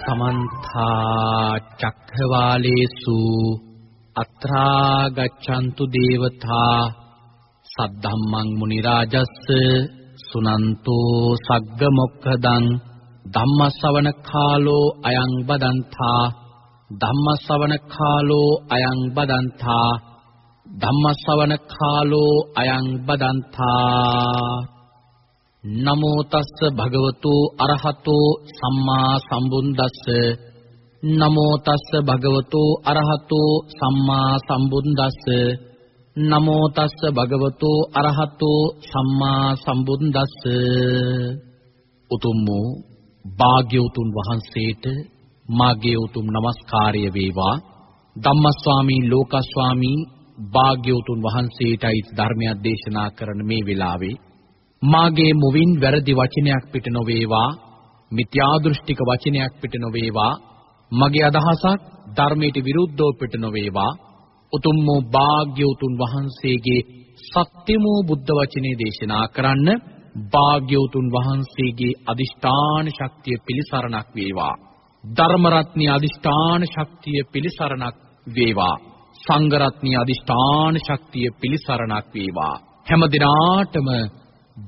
සමන්ත චක්ඛවාලේසු අත්‍රා ගච්ඡන්තු දේවතා සද්ධම්මං මුනි රාජස්ස සුනන්තෝ සග්ග මොක්ඛදං ධම්මස්සවන කාලෝ අයං බදන්තා ධම්මස්සවන කාලෝ අයං බදන්තා ධම්මස්සවන කාලෝ අයං බදන්තා නමෝ තස්ස භගවතු අරහතෝ සම්මා සම්බුද්දස්ස. නමෝ තස්ස භගවතු අරහතෝ සම්මා සම්බුද්දස්ස. නමෝ තස්ස භගවතු අරහතෝ සම්මා සම්බුද්දස්ස. උතුම් වූ භාග්‍යවතුන් වහන්සේට මාගේ උතුම් নমස්කාරය වේවා. ධම්මස්වාමී ලෝකස්වාමී භාග්‍යවතුන් වහන්සේටයි ධර්මයක් දේශනා කරන මේ වෙලාවේ මාගේ මුවින් වැරදි වචනයක් පිට නොවේවා මිත්‍යා දෘෂ්ටික වචනයක් පිට නොවේවා මගේ අදහසක් ධර්මයට විරුද්ධව පිට නොවේවා. උතුම් වූ භාග්‍යවතුන් වහන්සේගේ සත්‍යමෝ බුද්ධ වචනේ දේශනා කරන්න භාග්‍යවතුන් වහන්සේගේ අදිෂ්ඨාන ශක්තිය පිළිසරණක් වේවා. ධර්ම රත්නිය අදිෂ්ඨාන ශක්තිය පිළිසරණක් වේවා. සංඝ රත්නිය අදිෂ්ඨාන ශක්තිය පිළිසරණක් වේවා. හැම දිනාටම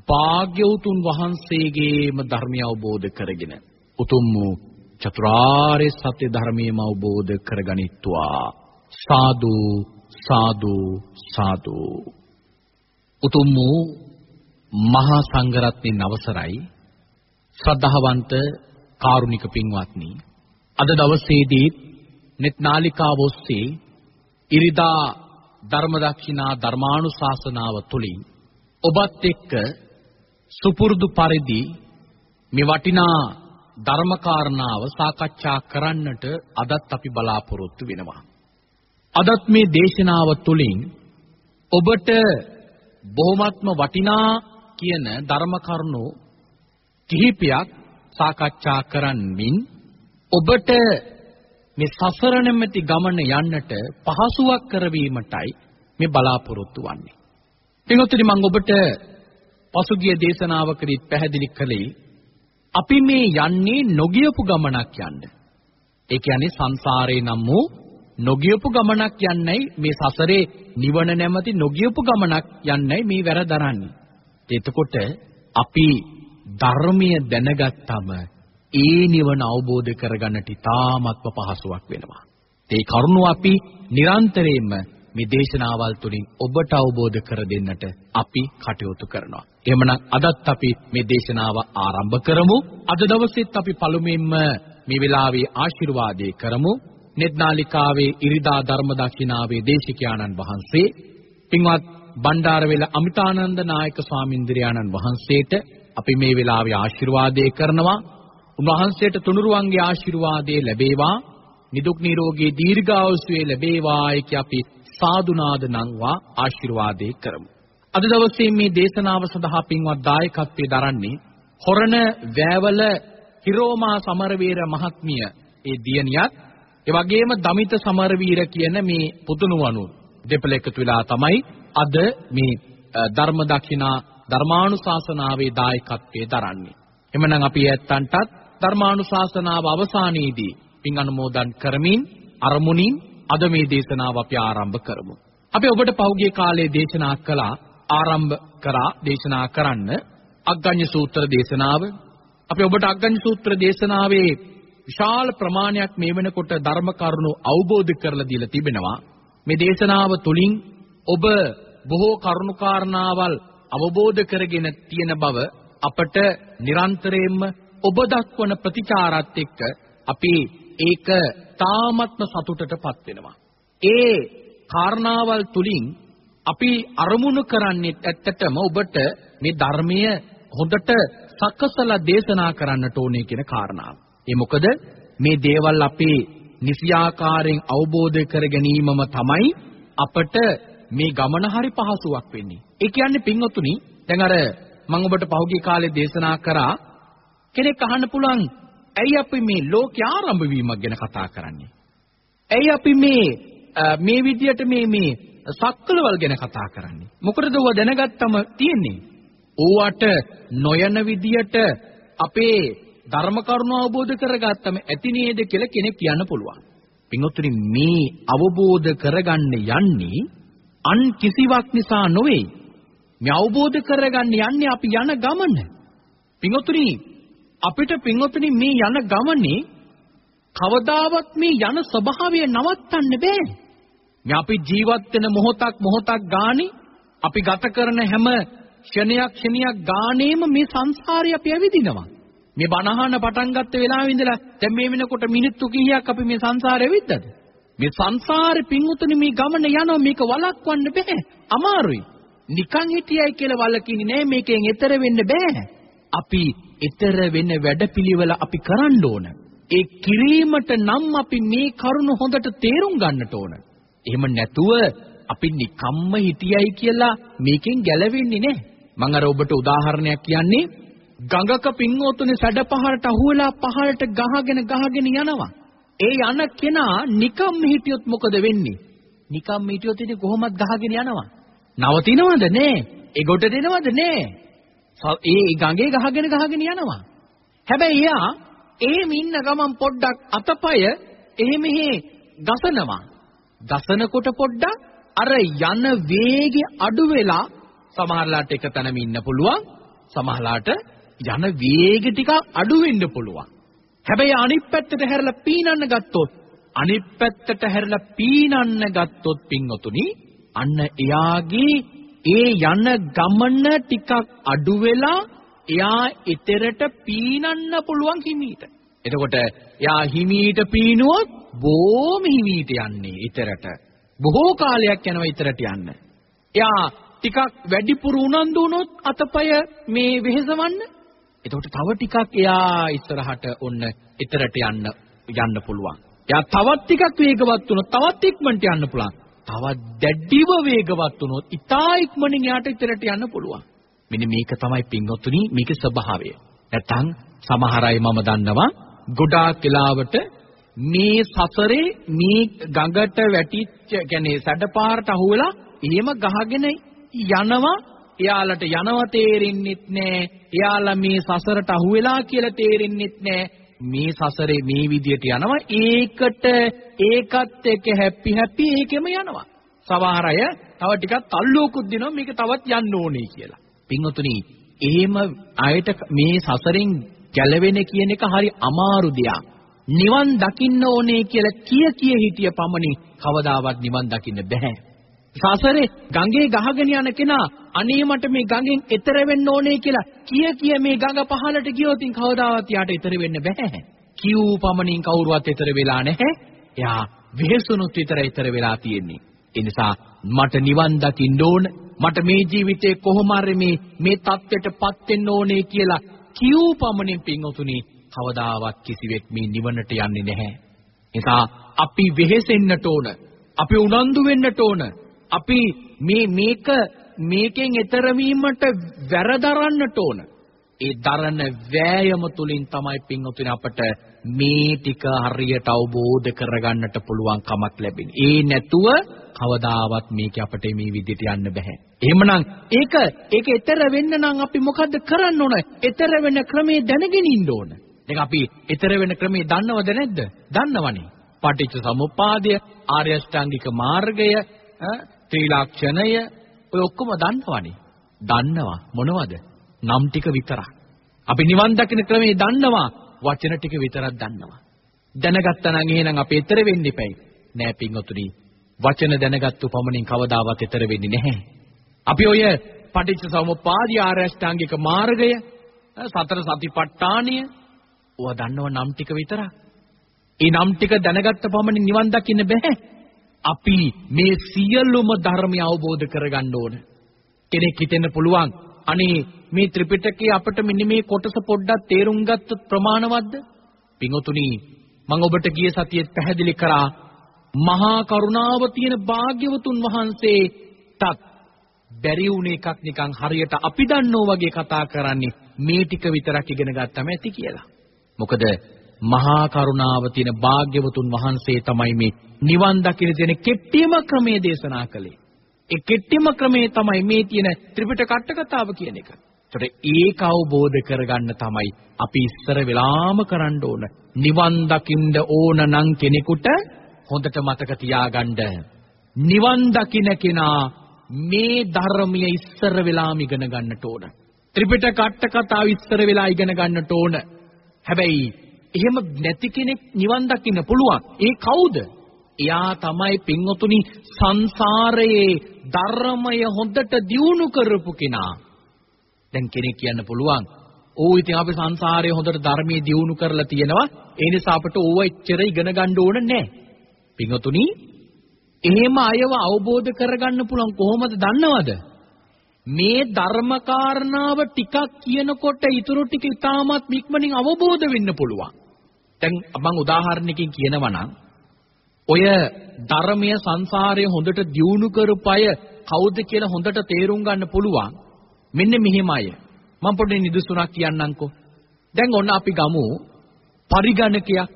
භාග්‍යවතුන් වහන්සේගේම ධර්මය අවබෝධ කරගෙන උතුම් වූ චතුරාර්ය සත්‍ය ධර්මයම අවබෝධ කරගනිත්වා. සාදු සාදු සාදු. උතුම් වූ මහා සංඝරත්නයේ අවසරයි ශ්‍රද්ධාවන්ත කාරුණික පින්වත්නි අද දවසේදී net නාලිකාව ඔස්සේ ඉරිදා ධර්ම දක්ෂිනා ධර්මානුශාසනාව තුලින් ඔබත් එක්ක සුපුරුදු පරිදි මේ වටිනා ධර්මකාරණාව සාකච්ඡා කරන්නට අදත් අපි බලාපොරොත්තු වෙනවා. අදත් මේ දේශනාව තුළින් ඔබට බොහොමත්ම වටිනා කියන ධර්ම කරුණු කිහිපයක් සාකච්ඡා කරන්මින් ඔබට මේ සසර නැමැති ගමන යන්නට පහසුවක් කරවීමටයි මේ බලාපොරොත්තු වන්නේ. පින්වත්නි මම ඔබට පසුගිය දේශනාවකදී පැහැදිලි කළේ අපි මේ යන්නේ නොගියපු ගමනක් යන්න. ඒ කියන්නේ සංසාරේ නම් වූ නොගියපු ගමනක් යන්නයි මේ සසරේ නිවන නැමැති නොගියපු ගමනක් යන්නයි මේ වැරදරන්නේ. එතකොට අපි ධර්මය දැනගත්තම ඒ නිවන අවබෝධ කරගන්නට ඉතාමත්ම පහසුවක් වෙනවා. ඒ කරුණු අපි නිරන්තරයෙන්ම මේ දේශනාවල් තුළින් ඔබට අවබෝධ කර දෙන්නට අපි කටයුතු කරනවා. එහෙමනම් අදත් අපි මේ දේශනාව ආරම්භ කරමු. අද දවසෙත් අපි පළමුවෙන්ම මේ වෙලාවේ ආශිර්වාදේ කරමු. නෙත්නාලිකාවේ ඉරිදා ධර්ම දක්ෂිනාවේ දේශිකානන් වහන්සේ පින්වත් බණ්ඩාරවෙල අමිතානන්ද නායක ස්වාමින්ද්‍රයාණන් වහන්සේට අපි මේ වෙලාවේ ආශිර්වාදේ කරනවා. උන්වහන්සේට තුනුරුවන්ගේ ආශිර්වාදේ ලැබේවා. නිදුක් නිරෝගී දීර්ඝායුෂ ලැබේවායි කිය අපි සාදුනාද නංවා ආශිර්වාදේ කරමු. අද දවසේ මේ දේශනාව සඳහා පින්වත් දායකත්වයේ දරන්නේ හොරණ වැවල හිරෝමා සමරවීර මහත්මිය ඒ දියණියත් ඒ වගේම දමිත සමරවීර කියන මේ පුතුණුවණු දෙපළ එකතු වෙලා තමයි අද මේ ධර්ම දක්ෂිනා ධර්මානුශාසනාවේ දායකත්වයේ දරන්නේ. එමනම් අපි ඇත්තන්ටත් ධර්මානුශාසනාව අවසානයේදී පින් අනුමෝදන් කරමින් අරමුණින් අද මේ දේශනාව අපි ආරම්භ කරමු. අපි ඔබට පහුගිය කාලේ දේශනා කළා ආරම්භ කරා දේශනා කරන්න අග්ගඤ්ඤ සූත්‍ර දේශනාව. අපි ඔබට අග්ගඤ්ඤ සූත්‍ර දේශනාවේ විශාල ප්‍රමාණයක් මේ වෙනකොට ධර්ම කරුණු අවබෝධ කරලා දීලා තිබෙනවා. මේ දේශනාව තුලින් ඔබ බොහෝ කරුණු කාරණාවල් අවබෝධ කරගෙන තියෙන බව අපට නිරන්තරයෙන්ම ඔබ දක්වන ප්‍රතිචාරات එක්ක අපි ඒක තාමත්ම සතුටටපත් වෙනවා. ඒ කාරණාවල් තුලින් අපි අරමුණු කරන්නේ ඇත්තටම ඔබට මේ ධර්මය හොඳට සකසලා දේශනා කරන්නට ඕනේ කියන කාරණාව. ඒ මොකද මේ දේවල් අපේ නිසියාකාරයෙන් අවබෝධ කර ගැනීමම තමයි අපට මේ ගමන හරි පහසුවක් වෙන්නේ. ඒ කියන්නේ පින්වතුනි දැන් අර මම ඔබට පහුගිය කාලේ දේශනා කරා කෙනෙක් අහන්න පුළුවන් ඇයි අපි මේ ලෝකේ ආරම්භ වීමක් ගැන කතා කරන්නේ? ඇයි අපි මේ මේ විදියට මේ මේ සක්කලවල් ගැන කතා කරන්නේ? මොකටද ඔව දැනගත්තම තියෙන්නේ? ඕවට නොයන විදියට අපේ ධර්ම කරුණ අවබෝධ කරගත්තම ඇති නේද කියලා කෙනෙක් කියන්න පුළුවන්. පින්වත්නි මේ අවබෝධ කරගන්න යන්නේ අන් කිසිවක් නිසා නොවේ. මේ අවබෝධ කරගන්න යන්නේ අපි යන ගමන. පින්වත්නි අපිට පින්වත්නි මේ යන ගමනේ කවදාවත් මේ යන ස්වභාවය නවත්තන්න බෑ. මේ අපි ජීවත් වෙන මොහොතක් මොහොතක් ගානේ අපි ගත කරන හැම ක්ෂණයක් ක්ෂණයක් ගානේම මේ සංසාරේ අපි ඇවිදිනවා. මේ බණහන පටන් ගත්ත වෙලාවෙ ඉඳලා දැන් මේ වෙනකොට මිනිත්තු කීයක් අපි මේ සංසාරේ ඇවිද්දද? මේ සංසාරේ පිංඋතුනි මේ ගමන යනවා මේක වළක්වන්න බෑ. අමාරුයි. නිකන් හිටියයි කියලා වළකින්නේ නෑ මේකෙන් එතර වෙන්න බෑ. අපි එතර වෙන වැඩපිළිවෙල අපි කරන්න ඕන. ඒ කිරීමට නම් අපි මේ කරුණ හොඳට තේරුම් ගන්නට ඕන. එහෙම නැතුව අපි නිකම්ම හිටියයි කියලා මේකෙන් ගැලවෙන්නේ නැහැ. මම අර ඔබට උදාහරණයක් කියන්නේ ගඟක පින්වතුනි සැඩ පහරට අහුවලා පහරට ගහගෙන ගහගෙන යනවා. ඒ යන කෙනා නිකම්ම හිටියොත් මොකද වෙන්නේ? නිකම්ම හිටියොත් ඉතින් කොහොමද ගහගෙන යනවා? නවතිනවද නෑ? ඒ ගොඩ දෙනවද නෑ? ඒ ගඟේ ගහගෙන ගහගෙන යනවා. හැබැයි එයා එහෙම ඉන්න ගමන් පොඩ්ඩක් අතපය එහෙ මෙහෙ ගසනවා. ගසනකොට පොඩ්ඩක් අර යන වේගය අඩු වෙලා සමහරලාට එක තැනම ඉන්න පුළුවන්. සමහරලාට යන වේග ටික අඩු වෙන්න පුළුවන්. හැබැයි අනිත් පැත්තට හැරලා පීනන්න ගත්තොත් අනිත් පැත්තට හැරලා පීනන්න ගත්තොත් පින්වතුනි අන්න එයාගේ ඒ යන ගමන ටිකක් අඩු වෙලා එයා ඊතරට පීනන්න පුළුවන් හිමීට. එතකොට එයා හිමීට පීනුවොත් බොහොම හිමීට යන්නේ ඊතරට. බොහෝ කාලයක් යනවා ඊතරට යන්න. එයා ටිකක් වැඩිපුර උනන්දු වුණොත් අතපය මේ වෙහෙසවන්න. එතකොට තව ටිකක් එයා ඉස්සරහට ඔන්න ඊතරට යන්න යන්න පුළුවන්. එයා තවත් ටිකක් වේගවත් වුණොත් තවත් ඉක්මනට යන්න පුළුවන්. තවත් දැඩිව වේගවත් වුණොත් ඉතා ඉක්මනින් යාට ඉතරට යන්න පුළුවන්. මෙන්න මේක තමයි පින්වත්තුනි මේකේ ස්වභාවය. නැත්තම් සමහර අය මම දන්නවා ගොඩාක් වෙලාවට මේ සසරේ මේ ගඟට වැටිච්ච කියන්නේ සැඩපාරට අහුවෙලා එහෙම ගහගෙන යනවා එයාලට යනව තේරෙන්නෙත් නෑ එයාලා මේ සසරට අහුවෙලා කියලා තේරෙන්නෙත් නෑ මේ සසරේ මේ විදියට යනවා. ඒකට ඒකත් එක්ක හැපි හැපි ඒකෙම යනවා. සමහර අය තව ටිකක් තල්ලුවකුත් දෙනවා. මේක තවත් යන්න ඕනේ කියලා. පින්වතුනි එහෙම අයට මේ සසරෙන් ගැලවෙන කියන එක හරි අමාරු දෙයක්. නිවන් දකින්න ඕනේ කියලා කිය කිය හිටිය පමණින් කවදාවත් නිවන් දකින්න බෑ සසරේ ගඟේ ගහගෙන යන කෙනා අනේ මට මේ ගඟෙන් එතර වෙන්න ඕනේ කියලා කිය කිය මේ ගඟ පහළට ගියොත් කවදාවත් යාට එතර වෙන්න බෑ. කිව් පමණින් කවුරුවත් එතර වෙලා නැහැ. එයා වෙහසුනුත් විතර එතර වෙලා තියෙන්නේ. ඒ නිසා මට නිවන් දකින්න ඕන මට මේ ජීවිතේ කොහොම හරි මේ මේ தත්ත්වයටපත් වෙන්න ඕනේ කියලා කිව් පමණින් පින්වතුනි කවදාවත් කිසිවෙක් මේ නිවනට යන්නේ නැහැ. නිසා අපි වෙහෙසෙන්නට ඕන. අපි උනන්දු වෙන්නට ඕන. අපි මේ මේක මේකෙන් එතර වීමට වැරදරන්නට ඕන. ඒ දරන වෑයම තුලින් තමයි පින්වතුනි අපට මේ ටික හරියට අවබෝධ කරගන්නට පුළුවන් කමක් ලැබෙන්නේ. ඒ නැතුව කවදාවත් මේක අපිට මේ විදිහට යන්න බෑ. එහෙමනම් ඒක ඒක ඊතර වෙන්න නම් අපි මොකද්ද කරන්න ඕන? ඊතර වෙන ක්‍රමේ දැනගෙන ඉන්න ඕන. දැන් අපි ඊතර වෙන ක්‍රමේ දන්නවද නැද්ද? දන්නවනේ. පටිච්ච සමුප්පාදය, ආර්ය අෂ්ටාංගික මාර්ගය, ත්‍රිලක්ෂණය ඔය ඔක්කොම දන්නවනේ. දන්නවා මොනවද? නම් ටික විතරක්. අපි නිවන් දකින ක්‍රමේ දන්නවා වචන ටික විතරක් දන්නවා. දැනගත්තා නම් එහෙනම් අපි ඊතර වෙන්න ඉපැයි. නෑ පින්වතුනි. වචන දැනගත්තු පමණින් කවදාවත් ඊතර වෙන්නේ නැහැ. අපි ඔය පටිච්ච සමුප්පාදී ආරෂ්ඨාංගික මාර්ගය සතර සතිපට්ඨානය ඔවා දන්නව නම් ටික විතරක්. ඒ නම් ටික දැනගත්ත පමණින් නිවන් දකින්න බෑ. අපි මේ සියලුම ධර්මය අවබෝධ කරගන්න ඕන. කෙනෙක් හිතෙන්න පුළුවන් අනේ මේ ත්‍රිපිටකයේ අපිට මෙන්න මේ කොටස පොඩ්ඩක් තේරුම් ගත්තොත් ප්‍රමාණවත්ද? පින්වතුනි මම ඔබට ගිය සතියේ පැහැදිලි කරා මහා කරුණාව තියෙන භාග්‍යවතුන් වහන්සේටත් බැරි වුණ එකක් නිකන් හරියට අපි දන්නෝ වගේ කතා කරන්නේ මේ ටික විතරක් ඉගෙන ගත්තම ඇති කියලා. මොකද මහා කරුණාව තියෙන භාග්‍යවතුන් වහන්සේ තමයි මේ නිවන් දකින්න තියෙන කෙට්ටියම ක්‍රමයේ දේශනා කළේ. ඒ කෙට්ටියම ක්‍රමේ තමයි මේ තියෙන ත්‍රිපිටක අට කතාව කියන එක. ඒතර ඒක අවබෝධ කරගන්න තමයි අපි ඉස්සර වෙලාම කරන්න ඕන. නිවන් දකින්න ඕන නම් කෙනෙකුට හොඳට මතක තියාගන්න. නිවන් දකින්න කෙනා මේ ධර්මය ඉස්සර වෙලාම ඉගෙන ගන්නට ඕන. ත්‍රිපිටක අට කතාව ඉස්සර වෙලා ඉගෙන ගන්නට ඕන. හැබැයි එහෙම නැති කෙනෙක් නිවන් දකින්න පුළුවන්. ඒ කවුද? එයා තමයි පින්වතුනි සංසාරයේ ධර්මය හොඳට දියුණු කරපු කෙනා. දැන් කෙනෙක් කියන්න පුළුවන් ඕ ඉතින් අපි සංසාරයේ හොඳට ධර්මයේ දියුණු කරලා තියෙනවා ඒ නිසා අපට ඕව එච්චර ඉගෙන ගන්න ඕන නැහැ. පින්වතුනි එහෙම අයව අවබෝධ කරගන්න පුළුවන් කොහොමද දන්නවද? මේ ධර්ම කාරණාව ටිකක් කියනකොට ඊටු ටික ඉතාමත් ඉක්මනින් අවබෝධ වෙන්න පුළුවන්. දැන් මම උදාහරණයකින් කියනවා නම් ඔය ධර්මයේ සංසාරයේ හොඳට දියුණු කරපය කවුද කියලා හොඳට තේරුම් ගන්න පුළුවන්. මෙන්න මෙහෙමයි. මම පොඩි නිදසුනක් කියන්නම්කෝ. දැන් ඔන්න අපි ගමු පරිගණකයක්.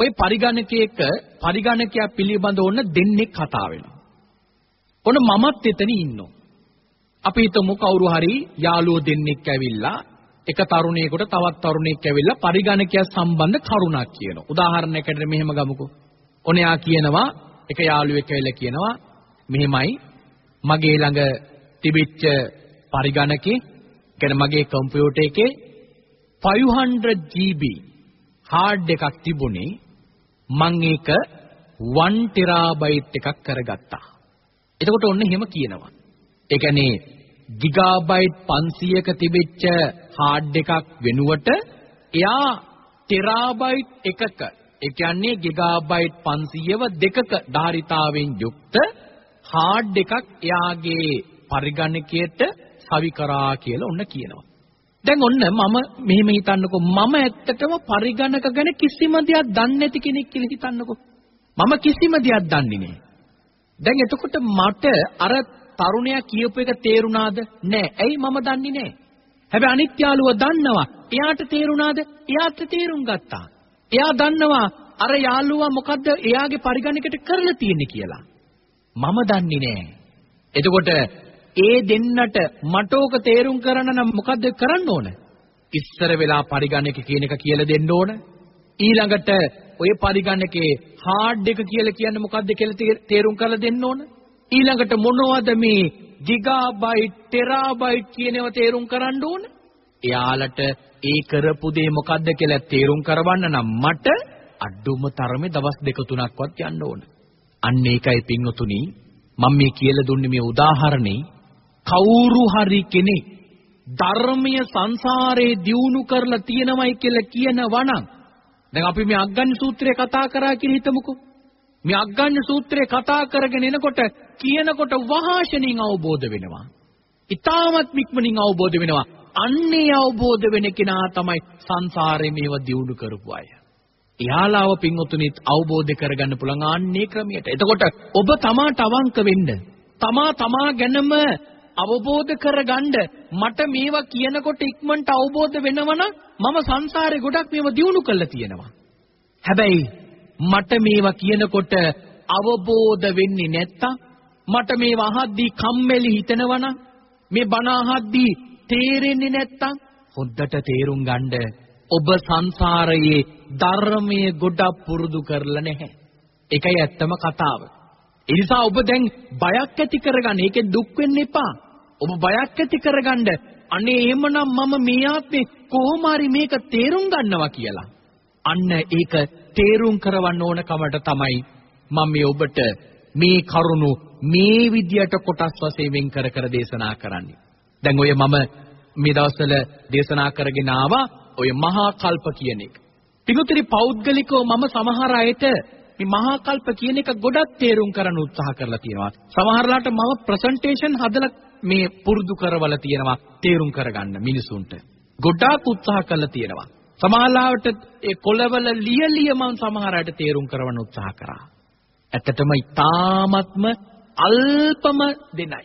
ඔය පරිගණකයක පරිගණකයක් පිළිබඳ ඔන්න දෙන්නෙක් කතා වෙනවා. ඔන්න මමත් එතන ඉන්නවා. අපි හිතමු කවුරු හරි යාළුවෝ දෙන්නෙක් ඇවිල්ලා එක තරුණයෙකුට තවත් තරුණයෙක් ඇවිල්ලා පරිගණකයක් සම්බන්ධ කරුණක් කියනවා. උදාහරණයකට මෙහෙම ගමුකෝ. ඔනයා කියනවා එක යාළුවෙක් ඇවිල්ලා කියනවා මෙහෙමයි මගේ ළඟ තිබිච්ච පරිගණකේ කියන්නේ මගේ කම්පියුටර් එකේ 500 GB හાર્ඩ් එකක් තිබුණේ මම ඒක 1 ටෙරාබයිට් එකක් කරගත්තා. එතකොට ඔන්න එහෙම කියනවා. ඒ කියන්නේ ගිගාබයිට් 500ක තිබිච්ච හાર્ඩ් එකක් වෙනුවට එයා ටෙරාබයිට් එකක ඒ කියන්නේ ගිගාබයිට් 500ව දෙකක ධාරිතාවෙන් යුක්ත හાર્ඩ් එකක් එයාගේ පරිගණකයට සවි කරා කියලා ඔන්න කියනවා. දැන් ඔන්න මම මෙහෙම හිතන්නකෝ මම ඇත්තටම පරිගණක ගැන කිසිම දෙයක් දන්නේ නැති කෙනෙක් කියලා හිතන්නකෝ. මම කිසිම දෙයක් දන්නේ නැහැ. දැන් එතකොට මට අර තරුණයා කියපු එක තේරුණාද? නෑ. ඇයි මම දන්නේ නෑ. හැබැයි අනිත් යාළුව දන්නවා. එයාට තේරුණාද? එයාට තේරුම් ගත්තා. එයා දන්නවා අර යාළුවා මොකද්ද එයාගේ පරිගණකයට කරලා තියෙන්නේ කියලා. මම දන්නේ නෑ. එතකොට ඒ දෙන්නට මට ඕක තේරුම් කරන්න නම් මොකද්ද කරන්න ඕන? ඉස්සර වෙලා පරිගණක කියන එක කියලා දෙන්න ඕන. ඊළඟට ඔය පරිගණකේ හાર્ඩ් එක කියලා කියන්නේ මොකද්ද කියලා තේරුම් කරලා දෙන්න ඕන. ඊළඟට මොනවද මේ ගිගාබයිට් ටෙරාබයිට් කියනව තේරුම් කරන්න ඕන. එයාලට ඒ කරපු දේ මොකද්ද කියලා තේරුම් කරවන්න නම් මට අඩුම තරමේ දවස් දෙක තුනක්වත් යන්න ඕන. අන්න ඒකයි පින්වතුනි මම මේ කියලා දුන්නේ මේ උදාහරණේ කවුරු හරි කෙනෙක් ධර්මීය සංසාරේ දියුණු කරලා තියෙනවයි කියලා කියනවා නම් දැන් අපි මේ අග්ගඤ්ඤ සූත්‍රය කතා කරා කියලා හිතමුකෝ මේ අග්ගඤ්ඤ සූත්‍රය කතා කරගෙන එනකොට කියනකොට වහාශනින් අවබෝධ වෙනවා. ඊටමත් මික්මනින් අවබෝධ වෙනවා. අන්නේ අවබෝධ වෙන කෙනා තමයි සංසාරේ මේව දියුණු කරපු අය. එයාලාව පින්වතුනිත් අවබෝධ කරගන්න පුළුවන් ආන්නේ ක්‍රමයට. එතකොට ඔබ තමාට අවංක වෙන්න. තමා තමා ගැනම අවබෝධ කරගන්න මට මේවා කියනකොට ඉක්මනට අවබෝධ වෙනවනම් මම සංසාරේ ගොඩක් මේවා දියුණු කරලා තියෙනවා. හැබැයි මට මේවා කියනකොට අවබෝධ වෙන්නේ නැත්තම් මට මේවා අහද්දී කම්මැලි හිතෙනවනම් මේ බණ අහද්දී තේරෙන්නේ නැත්තම් හොද්දට තේරුම් ගන්න ඔබ සංසාරයේ ධර්මයේ ගොඩක් පුරුදු කරලා නැහැ. ඒකයි ඇත්තම කතාව. ඒ නිසා ඔබ දැන් බයක් ඇති කරගන්න. ඒකෙන් දුක් වෙන්න එපා. ඔබ බයක් ඇති කරගන්න. අනේ එහෙමනම් මම මේ ආත්මේ කොහොම හරි මේක තේරුම් ගන්නවා කියලා. අන්න ඒක තේරුම් කරවන්න ඕන කමට තමයි මම මේ ඔබට මේ කරුණු මේ විදියට කොටස් වශයෙන් වෙන් කර කර දේශනා කරන්නේ. දැන් ඔය මම මේ දවස්වල දේශනා කරගෙන ආවා ඔය මහා කල්ප කියන එක. පිටුතරි පෞද්ගලිකව මම සමහර අයට මේ මහා කල්ප කියන එක ගොඩක් තේරුම් කරන්න උත්සාහ කරලා තියෙනවා. සමහරලාට මම ප්‍රසන්ටේෂන් හදලා මේ පුරුදු කරවල තියෙනවා තේරුම් කරගන්න මිනිසුන්ට. ගොඩාක් උත්සාහ කරලා තියෙනවා. සමහරවිට ඒ කොළවල ලියලිය මම සමහර අයට තේරුම් කරවන්න උත්සාහ කරා. ඇත්තටම ඊ타ත්ම අල්පම දෙනයි.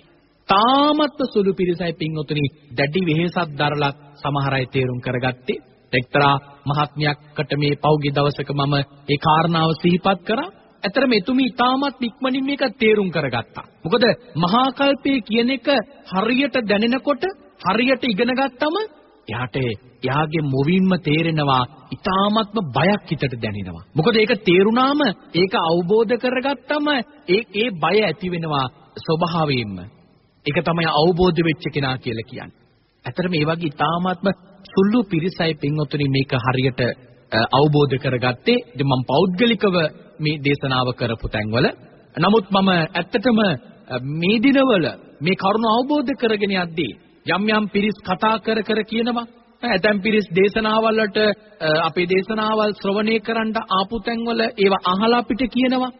තාමත්ම සුළු පිරිසයි පින්වතුනි දැඩි වෙහෙසක් දරලා සමහර අය තේරුම් කරගත්තේ. එක්තරා මහත්මයක්කට මේ පෞගේ දවසක මම ඒ කාරණාව සිහිපත් කරා. ඇතරම එතුමි ඊටමත් ඉක්මනින් මේක තේරුම් කරගත්තා. මොකද මහා කල්පයේ කියන එක හරියට දැනෙනකොට හරියට ඉගෙන ගත්තම එයාට එයාගේ මොවින්ම තේරෙනවා ඊ타ත්ම බයක් හිතට දැනෙනවා. මොකද ඒක තේරුණාම ඒක අවබෝධ කරගත්තම ඒ ඒ බය ඇති වෙනවා ස්වභාවයෙන්ම. ඒක තමයි අවබෝධ වෙච්ච කෙනා කියලා කියන්නේ. ඇත්තටම මේ වගේ ඊ타ත්ම සුළු පිරිසයි පින්වතුනි මේක හරියට අවබෝධ කරගත්තේ. ඉතින් මම පෞද්ගලිකව මේ දේශනාව කරපු තැන්වල නමුත් මම ඇත්තටම මේ දිනවල මේ කරුණ අවබෝධ කරගෙන යද්දී යම් යම් පිරිස් කතා කර කර කියනවා ඇතැම් පිරිස් දේශනාවල් වලට අපේ දේශනාවල් ශ්‍රවණය කරන්න ආපු තැන්වල ඒවා අහලා අපිට කියනවා.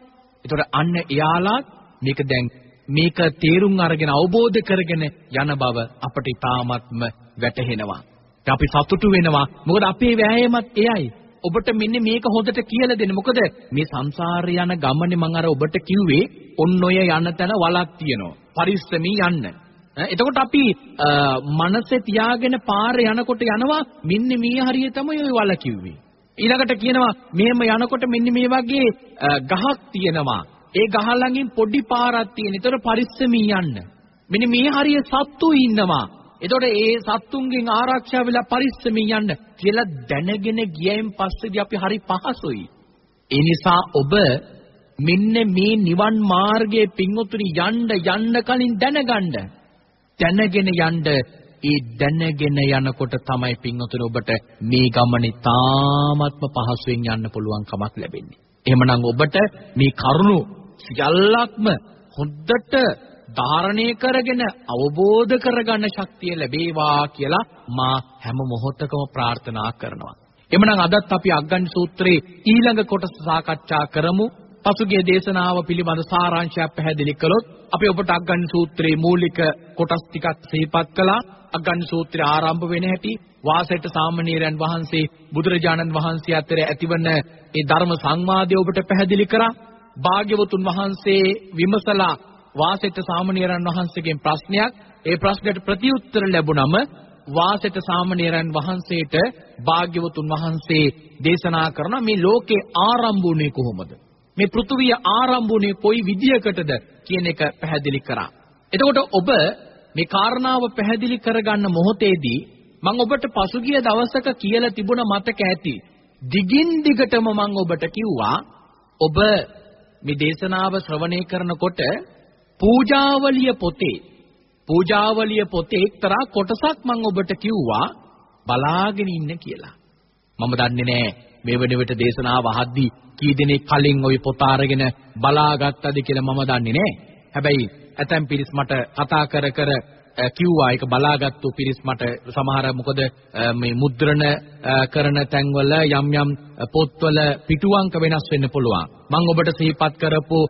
ඒතකොට අන්න එයාලා මේක දැන් මේක තේරුම් අරගෙන අවබෝධ කරගෙන යන බව අපට ඉතාමත්ම වැටහෙනවා. අපි සතුටු වෙනවා. මොකද අපේ වෑයමත් එයයි. ඔබට මෙන්න මේක හොඳට කියලා දෙන්න. මොකද මේ සංසාරේ යන ගමනේ මම අර ඔබට කිව්වේ ඔන්න ඔය යන තැන වලක් තියෙනවා. පරිස්සමී යන්න. එතකොට අපි මනසේ තියාගෙන පාරේ යනකොට යනවා මෙන්න මේ හරිය තමයි ওই වල කිව්වේ. ඊළඟට කියනවා මෙහෙම යනකොට මෙන්න මේ වගේ ගහක් තියෙනවා. ඒ ගහ ළඟින් පොඩි පාරක් තියෙන. ඒතර පරිස්සමින් යන්න. මෙන්න මේ හරිය සත්තු ඉන්නවා. එතකොට ඒ සත්තුන්ගෙන් ආරක්ෂා වෙලා පරිස්සමින් යන්න කියලා දැනගෙන ගියයින් පස්සේදී අපි හරි පහසුයි. ඒ නිසා ඔබ මෙන්න මේ නිවන් මාර්ගයේ පිංගුතුනි යන්න යන්න කලින් දැනගන්න. දැනගෙන යන්න ඒ දැනගෙන යනකොට තමයි පිංගුතුනි ඔබට මේ ගමනේ තාමත්ම පහසුවෙන් යන්න පුළුවන් කමක් ලැබෙන්නේ. එහෙමනම් ඔබට මේ කරුණු සියල්ලක්ම හොද්දට ධාරණය කරගෙන අවබෝධ කරගන්න ශක්තිය ලැබේවා කියලා මා හැම මොහොතකම ප්‍රාර්ථනා කරනවා. එමනම් අදත් අපි අග්ගන් සූත්‍රයේ ඊළඟ කොටස සාකච්ඡා කරමු. පසුගිය දේශනාව පිළිබඳ සාරාංශයක් පැහැදිලි කළොත් අපි ඔබට අග්ගන් සූත්‍රයේ මූලික කොටස් ටිකක් සිහිපත් කළා. අග්ගන් සූත්‍රය ආරම්භ වෙන හැටි වාසයට සාමණේරයන් වහන්සේ බුදුරජාණන් වහන්සේ අතර ඇතිවන ඒ ධර්ම සංවාදය ඔබට පැහැදිලි කරා. භාග්‍යවතුන් වහන්සේ විමසලා වාසෙට සාමණේරයන් වහන්සේගෙන් ප්‍රශ්නයක් ඒ ප්‍රශ්නයට ප්‍රතිඋත්තර ලැබුණම වාසෙට සාමණේරයන් වහන්සේට භාග්‍යවතුන් වහන්සේ දේශනා කරන මේ ලෝකේ ආරම්භුනේ කොහොමද මේ පෘථුවිය ආරම්භුනේ කොයි විදියකටද කියන එක පැහැදිලි කරා එතකොට ඔබ මේ කාරණාව පැහැදිලි කරගන්න මොහොතේදී මම ඔබට පසුගිය දවසක කියලා තිබුණ මතක ඇති දිගින් දිගටම මම ඔබට කිව්වා ඔබ මේ දේශනාව ශ්‍රවණය කරනකොට පූජාවලිය පොතේ පූජාවලිය පොතේ එක්තරා කොටසක් මම ඔබට කිව්වා බලාගෙන ඉන්න කියලා. මම දන්නේ නැහැ මේ වෙන විට දේශනාව අහද්දී කී දෙනෙක් කලින් ওই පොත අරගෙන බලාගත්තද කියලා මම දන්නේ නැහැ. හැබැයි ඇතැම් පිරිස් මට කතා කර කර කිව්වා ඒක බලාගත්තු පිරිස් මට සමහර මොකද මේ මුද්‍රණ කරන තැන්වල යම් යම් පොත්වල පිටු අංක වෙනස් වෙන්න පුළුවන්. මම ඔබට සිහිපත් කරපු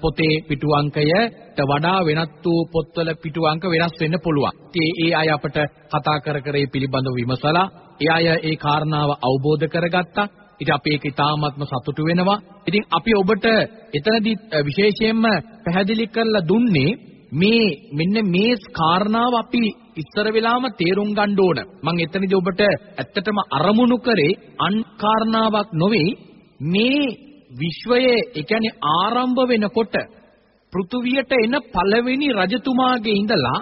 පොතේ පිටු අංකයට වඩා වෙනත් වූ පොත්වල පිටු අංක වෙනස් වෙන්න පුළුවන්. ඉතින් ඒ අය අපට කතා කර කර ඒ පිළිබඳව විමසලා ඒ අය ඒ කාරණාව අවබෝධ කරගත්තා. ඉතින් අපි ඒක ඉතාමත්ම සතුටු වෙනවා. ඉතින් අපි ඔබට එතනදී විශේෂයෙන්ම පැහැදිලි කරලා දුන්නේ මේ මෙන්න මේ කාරණාව අපි ඉස්සර වෙලාම තේරුම් ගන්න ඕන. මම එතනදී ඔබට ඇත්තටම අරමුණු කරේ අන් කාරණාවක් නොවේ මේ විශ්වයේ ඒ කියන්නේ ආරම්භ වෙනකොට පෘථුවියට එන පළවෙනි රජතුමාගේ ඉඳලා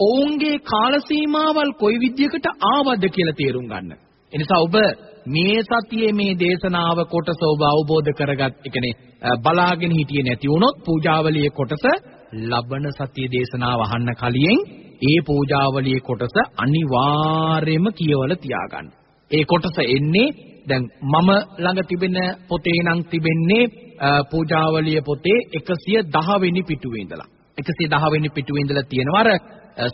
ඔවුන්ගේ කාල සීමාවල් කොයි විදියකට ආවද කියලා තේරුම් ගන්න. එනිසා ඔබ මේ සතියේ මේ දේශනාව කොටස ඔබ අවබෝධ කරගත්, ඒ කියන්නේ බලාගෙන හිටියේ නැති වුණොත් පූජාවලියේ කොටස ලබන සතිය දේශනාව අහන්න කලින් ඒ පූජාවලියේ කොටස අනිවාර්යයෙන්ම කියවල තියාගන්න. ඒ කොටස එන්නේ දැන් මම ළඟ තිබෙන පොතේ නම් තිබෙන්නේ පූජාවලිය පොතේ 110 වෙනි පිටුවේ ඉඳලා. 110 වෙනි පිටුවේ ඉඳලා තියෙනවා අර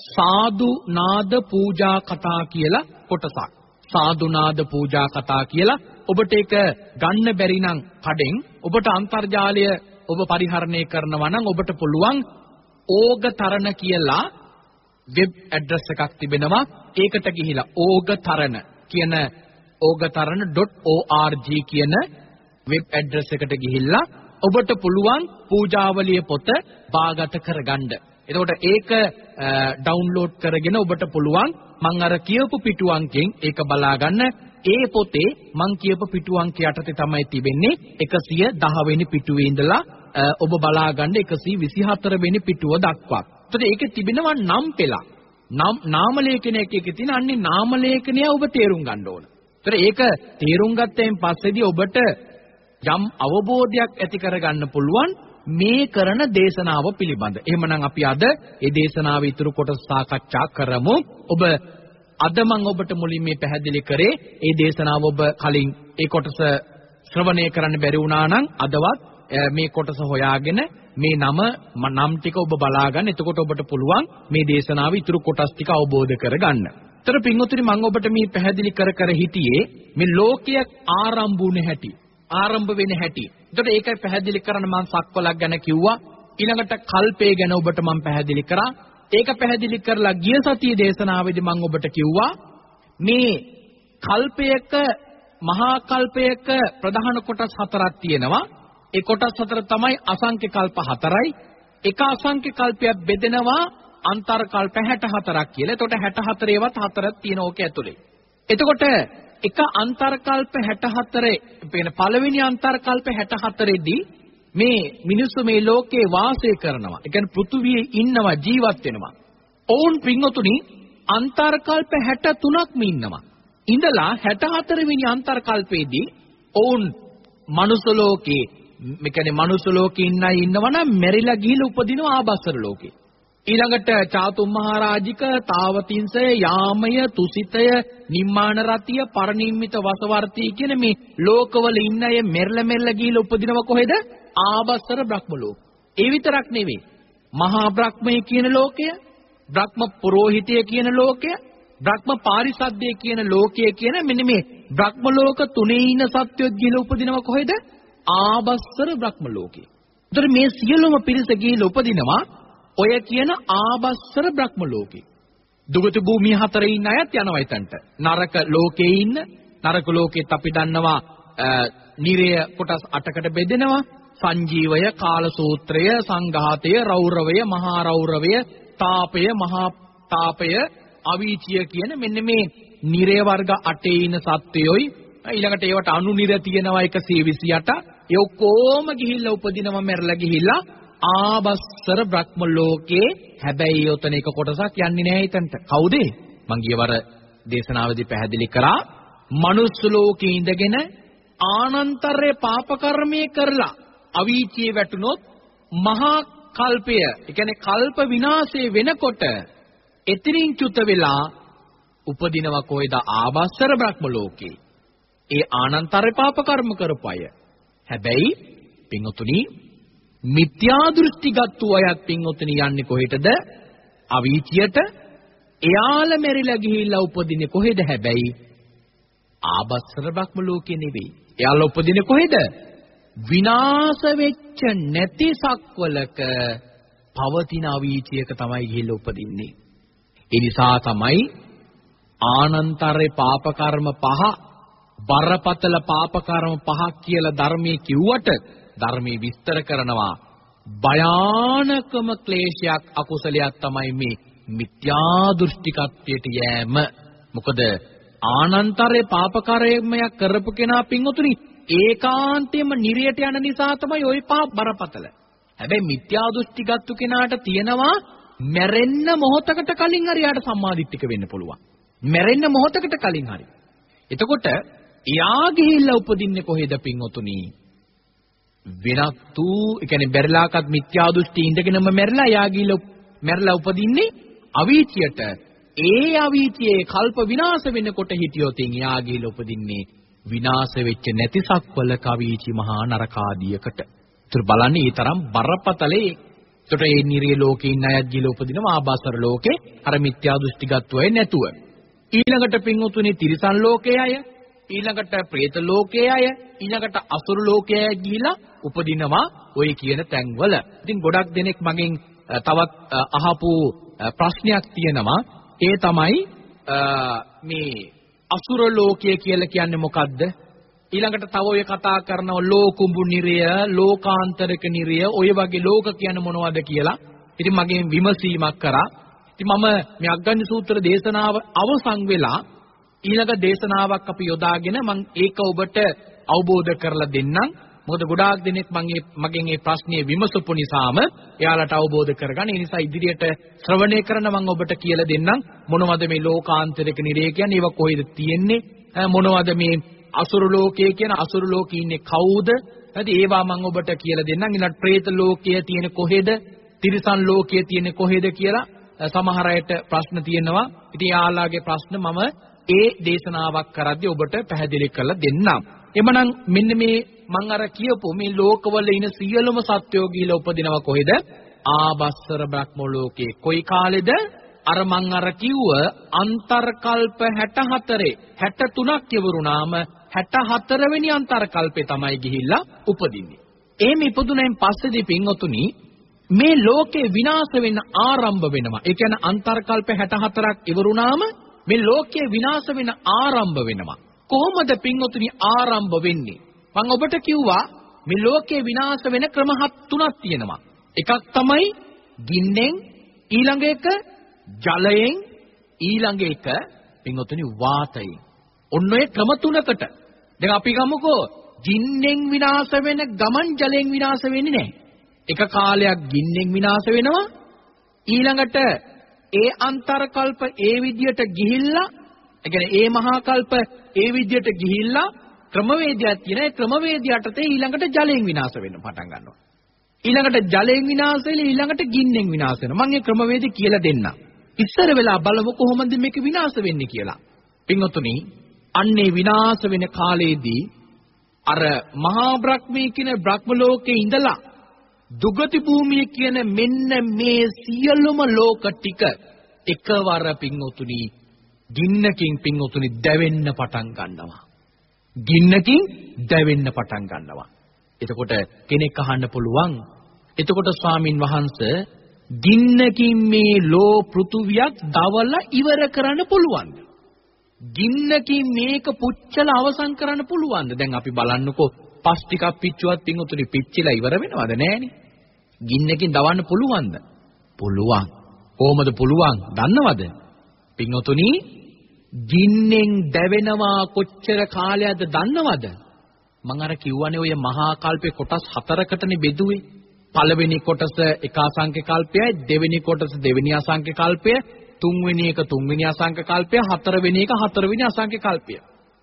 සාදු නාද පූජා කතා කියලා කොටසක්. සාදු නාද පූජා කතා කියලා ඔබට ඒක ගන්න බැරි නම් කඩෙන් ඔබට අන්තර්ජාලය ඔබ පරිහරණය කරනවා නම් ඔබට පුළුවන් ඕගතරණ කියලා වෙබ් ඇඩ්‍රස් එකක් තිබෙනවා ඒකට ගිහිලා ඕගතරණ කියන oogatarana.org කියන වෙබ් ඇඩ්‍රස් එකට ගිහිල්ලා ඔබට පුළුවන් පූජාවලිය පොත බාගත කරගන්න. එතකොට ඒක ඩවුන්ලෝඩ් කරගෙන ඔබට පුළුවන් මම අර කියවපු පිටු අංකෙන් ඒක බලා ගන්න. ඒ පොතේ මං කියපු පිටු අංක යටතේ තමයි තිබෙන්නේ 110 වෙනි පිටුවේ ඉඳලා ඔබ බලා ගන්න 124 වෙනි පිටුව දක්වා. එතකොට ඒකේ තිබෙනවා නම් පෙළක්. නම් නාම ලේඛනයක් එකේ තියෙන අන්නේ නාම ලේඛනය ඔබ තේරුම් ගන්න ඕන. ඒතර ඒක තේරුම් ගත්තයින් පස්සේදී ඔබට යම් අවබෝධයක් ඇති කරගන්න පුළුවන් මේ කරන දේශනාව පිළිබඳ. එහෙමනම් අපි අද මේ දේශනාවේ ඉතුරු කොටස සාකච්ඡා කරමු. ඔබ අද මම ඔබට මුලින් මේ පැහැදිලි කරේ මේ දේශනාව ඔබ කලින් ඒ කොටස ශ්‍රවණය කරන්න බැරි වුණා නම් අදවත් මේ කොටස හොයාගෙන මේ නම නම් ටික ඔබ බලාගන්න. එතකොට ඔබට පුළුවන් මේ දේශනාවේ ඉතුරු කොටස් ටික අවබෝධ කරගන්න. ତර පින්වතුනි මම ඔබට මේ පැහැදිලි කර කර හිටියේ මේ ලෝකයක් ආරම්භ වුණ හැටි. ආරම්භ වෙන හැටි. එතකොට ඒකයි පැහැදිලි කරන්න මම සක්වලක් ගැන කිව්වා. ඊළඟට කල්පය ගැන ඔබට මම පැහැදිලි කරා. ඒක පැහැදිලි කරලා ගිය සතියේ දේශනාවේදී මම ඔබට කිව්වා මේ කල්පයක මහා කල්පයක ප්‍රධාන කොටස් හතරක් තියෙනවා. ඒ කොටස් හතර තමයි අසංඛ්‍ය කල්ප හතරයි. එක අසංඛ්‍ය කල්පයක් බෙදෙනවා අන්තර කල්ප 64ක් කියලා. එතකොට 64 ඒවත් හතරක් තියෙන ඕක ඇතුලේ. එතකොට එක අන්තර්කල්ප 64 වෙන පළවෙනි අන්තර්කල්ප 64 දී මේ මිනිස්සු මේ ලෝකේ වාසය කරනවා. ඒ කියන්නේ පෘථුවියේ ඉන්නවා ජීවත් වෙනවා. ඔවුන් පින්වතුනි අන්තර්කල්ප 63ක්ම ඉන්නවා. ඉඳලා 64 වෙනි අන්තර්කල්පයේදී ඔවුන් මනුස්ස ලෝකේ මේ කියන්නේ මනුස්ස ලෝකේ ඉන්න අය ඉන්නවනම් මෙරිලා ගිහිල්ලා උපදිනවා ආබස්සර ලෝකේ. ඊළඟට චාතුම් මහරජික තාවතින්සය යාමය තුසිතය නිම්මාන රතිය පරිනිම්මිත වසවර්තී කියන මේ ලෝකවල ඉන්න අය මෙරළ මෙරළ ගිහිල්ලා උපදිනව කොහෙද ආබස්සර බ්‍රහ්ම ලෝක. ඒ විතරක් නෙවෙයි. මහා බ්‍රහ්මයේ කියන ලෝකය, බ්‍රහ්ම පුරෝහිතය කියන ලෝකය, බ්‍රහ්ම පාරිසද්දය කියන ලෝකය කියන මෙන්න මේ බ්‍රහ්ම ලෝක තුනේ ඉන්න සත්වයෝ ගිහිල්ලා උපදිනව කොහෙද? ආබස්සර බ්‍රහ්ම ලෝකේ. ඒතර මේ සියලුම පිරිස ගිහිල්ලා උපදිනවා ඔය කියන ආබස්සර බ්‍රහ්ම ලෝකේ. දුගති භූමිය හතරේ ඉන්න අයත් යනවා එතනට. නරක ලෝකේ ඉන්න නරක ලෝකෙත් අපි දන්නවා නිරය කොටස් 8කට බෙදෙනවා. සංජීවය, කාලසූත්‍රය, සංඝාතය, රෞරවය, මහා රෞරවය, තාපය, මහා තාපය, අවීචිය කියන මෙන්න මේ නිරය වර්ග 8 ඉන්න සත්වයෝයි ඊළඟට ඒවට අනු නිර තියෙනවා 128 ඒ ඔක්කොම ගිහිල්ලා උපදිනව මැරලා ගිහිල්ලා ආබස්සර බ්‍රහ්ම ලෝකේ හැබැයි යොතන එක කොටසක් යන්නේ නැහැ හිතන්ට. කවුද? මං ගියවර දේශනාවේදී පැහැදිලි කරා මනුස්ස ලෝකේ ඉඳගෙන ආනන්තරේ පාප කර්මයේ කරලා අවීචියේ වැටුනොත් මහා කල්පය, ඒ කියන්නේ කල්ප විනාශය වෙනකොට එතනින් චුත වෙලා උපදිනවා කොයිද ආබස්සර බ්‍රහ්ම ලෝකේ. ඒ ආනන්තරේ පාප කර්ම කරපය. හැබැයි පින්වතුනි මිත්‍යා දෘෂ්ටිගත්තු අයත් පින්වතුනි යන්නේ කොහෙටද? අවීචියට. එයාල මෙරිලා ගිහිල්ලා උපදින්නේ කොහෙද හැබැයි? ආබස්සර බ්‍රහ්ම ලෝකේ නෙවෙයි. එයාලා උපදින්නේ කොහෙද? විනාශ වෙච්ච නැති සක්වලක පවතින අවීචියක තමයි ගිහිල්ලා උපදින්නේ. ඒ නිසා තමයි ආනන්තරේ පාප කර්ම පහ බරපතල පාප කර්ම පහක් කියලා ධර්මයේ කිව්වට ධර්මයේ විස්තර කරනවා. භයානකම ක්ලේශයක් අකුසලයක් තමයි මේ මිත්‍යා දෘෂ්ටිකත්වයට යෑම. මොකද ආනන්තරේ පාපකාරයමයක් කරපු කෙනා පින්වතුනි ඒකාන්තයෙන්ම නිරයට යන නිසා තමයි ওই පහ බරපතල. හැබැයි මිත්‍යා දෘෂ්ටිගත්තු කෙනාට තියෙනවා මැරෙන්න මොහොතකට කලින් හරි යාට සම්මාදිට්ඨික වෙන්න පුළුවන්. මැරෙන්න මොහොතකට කලින් හරි. එතකොට එයා ගිහිල්ලා උපදින්නේ කොහෙද පින්වතුනි? වෙනත් වූ ඒ කියන්නේ බැරලාකත් මිත්‍යා දෘෂ්ටි ඉඳගෙනම මැරලා යා ගිහිල්ලා මැරලා උපදින්නේ අවීචියට ඒ අවීචියේ කල්ප විනාශ වෙනකොට හිටියොත් යා ගිහිල්ලා උපදින්නේ විනාශ වෙච්ච නැති සක්වල කවීචි මහා නරකාදියකට. ඒතර බලන්නේ ඒ තරම් බරපතලේ ඒතර ඒ නිරිය ලෝකේ ඉන්න අයත් ගිහිල්ලා උපදිනවා ආබාසර ලෝකේ අර මිත්‍යා දෘෂ්ටිගත්වයේ නැතුව. ඊළඟට පින්වතුනි තිරිසන් ලෝකයේ අය ඊළඟට പ്രേත ලෝකයේ අය ඊළඟට අසුරු ලෝකයේ ගිහිලා උපදිනවා ඔය කියන තැන්වල. ඉතින් ගොඩක් දෙනෙක් මගෙන් තවත් අහපු ප්‍රශ්නයක් තියෙනවා. ඒ තමයි මේ අසුර ලෝකය කියලා කියන්නේ මොකද්ද? ඊළඟට තව ඔය කතා කරනවා ලෝකුඹු නිරය, ලෝකාන්තරික නිරය, ඔය වගේ ලෝක කියන්නේ මොනවද කියලා. ඉතින් මගෙන් විමසීමක් කරා. ඉතින් මම මේ අග්ගඤ්ඤ සූත්‍ර දේශනාව අවසන් වෙලා ඊළඟ දේශනාවක් අපි යොදාගෙන මම ඒක ඔබට අවබෝධ කරලා දෙන්නම්. මොකද ගොඩාක් දෙනෙක් මගේ මගෙන් මේ ප්‍රශ්නේ විමසපු නිසාම එයාලට අවබෝධ කරගන්න. ඒ නිසා ඉදිරියට ශ්‍රවණය කරන මම ඔබට කියලා දෙන්නම් මොනවද මේ ලෝකාන්තරික නිරේ කියන්නේ? ඒවා කොහෙද තියෙන්නේ? මොනවද මේ අසුරු ලෝකයේ කියන අසුරු ලෝකේ ඉන්නේ කවුද? හරි ඒවා මම ඔබට කියලා දෙන්නම්. ඊළඟට പ്രേත ලෝකයේ තියෙන කොහෙද? තිරිසන් ලෝකයේ තියෙන කොහෙද කියලා සමහර අයට ප්‍රශ්න තියෙනවා. ඉතින් යාළුවාගේ ප්‍රශ්න මම ඒ දේශනාවක් කරද්දී ඔබට පැහැදිලි කරලා දෙන්නම්. එමනම් මෙන්න මේ මම අර කියපු මේ ලෝකවල ඉන සියලුම සත්වයෝ ගිහිලා උපදිනවා කොහෙද? ආබස්සර බ්‍රහ්ම ලෝකේ. කොයි කාලෙද? අර මං අර කිව්ව අන්තර්කල්ප 64 63ක් ඉවරුනාම 64 වෙනි අන්තර්කල්පේ තමයි ගිහිල්ලා උපදින්නේ. එහෙම ඉපදුනෙන් පස්සේදී පින්වතුනි මේ ලෝකේ විනාශ වෙන්න ආරම්භ වෙනවා. ඒ කියන්නේ අන්තර්කල්ප 64ක් ඉවරුනාම මේ ලෝකයේ විනාශ වෙන ආරම්භ වෙනවා. කොහොමද පින්වතුනි ආරම්භ වෙන්නේ? මම ඔබට කිව්වා මේ ලෝකේ විනාශ වෙන ක්‍රම හත් තුනක් තියෙනවා. එකක් තමයි ගින්නෙන් ඊළඟ එක ජලයෙන් ඊළඟ එක පින්වතුනි වාතයෙන්. ඔන්න ඔය ක්‍රම තුනකට. දැන් අපි ගමුකෝ ගින්නෙන් විනාශ වෙන ගමන් ජලයෙන් විනාශ වෙන්නේ නැහැ. එක කාලයක් ගින්නෙන් විනාශ වෙනවා ඊළඟට ඒ අන්තර්කල්ප ඒ විදියට ගිහිල්ලා ඒ කියන්නේ ඒ මහා කල්ප ඒ විදියට ගිහිල්ලා ක්‍රමවේදයක් තියෙන ඒ ක්‍රමවේදය යටතේ ඊළඟට ජලයෙන් විනාශ වෙන්න පටන් ගන්නවා. ඊළඟට ජලයෙන් විනාශ වෙලා ඊළඟට ගින්නෙන් විනාශ වෙනවා. මම මේ ක්‍රමවේදය කියලා දෙන්නම්. ඉස්සර වෙලා බලමු කොහොමද මේක විනාශ වෙන්නේ කියලා. පින්වතුනි, අන්නේ විනාශ වෙන කාලයේදී අර මහා බ්‍රහ්මී කියන බ්‍රහ්ම ලෝකේ ඉඳලා දුගති භූමිය කියන මෙන්න මේ සියලුම ලෝක ටික එකවර පින්වතුනි ගින්නකින් පින්වතුනි දැවෙන්න පටන් ගන්නවා. ගින්නකින් දැවෙන්න පටන් ගන්නවා. එතකොට කෙනෙක් අහන්න පුළුවන් එතකොට ස්වාමින් වහන්සේ ගින්නකින් මේ ලෝ පෘථුවියක් දවලා ඉවර කරන්න පුළුවන්ද? ගින්නකින් මේක පුච්චලා අවසන් කරන්න පුළුවන්ද? දැන් අපි බලන්නකෝ පස් ටිකක් පිච්චුවත් පිංගුතුනි පිච්චිලා ඉවර වෙනවද නෑනේ? ගින්නකින් දවන්න පුළුවන්ද? පුළුවන්. කොහොමද පුළුවන්? දන්නවද? පිංගුතුනි ගින්නෙන් දැවෙනවා කොච්චර කාලයක්ද දන්නවද? මම අර කිව්වනේ ඔය මහා කල්පේ කොටස් හතරකටනේ බෙදුවේ. පළවෙනි කොටස එක අසංඛ්‍ය කල්පයයි, දෙවෙනි කොටස දෙවෙනි අසංඛ්‍ය කල්පය, තුන්වෙනි එක තුන්වෙනි අසංඛ්‍ය කල්පය, හතරවෙනි එක හතරවෙනි අසංඛ්‍ය කල්පය.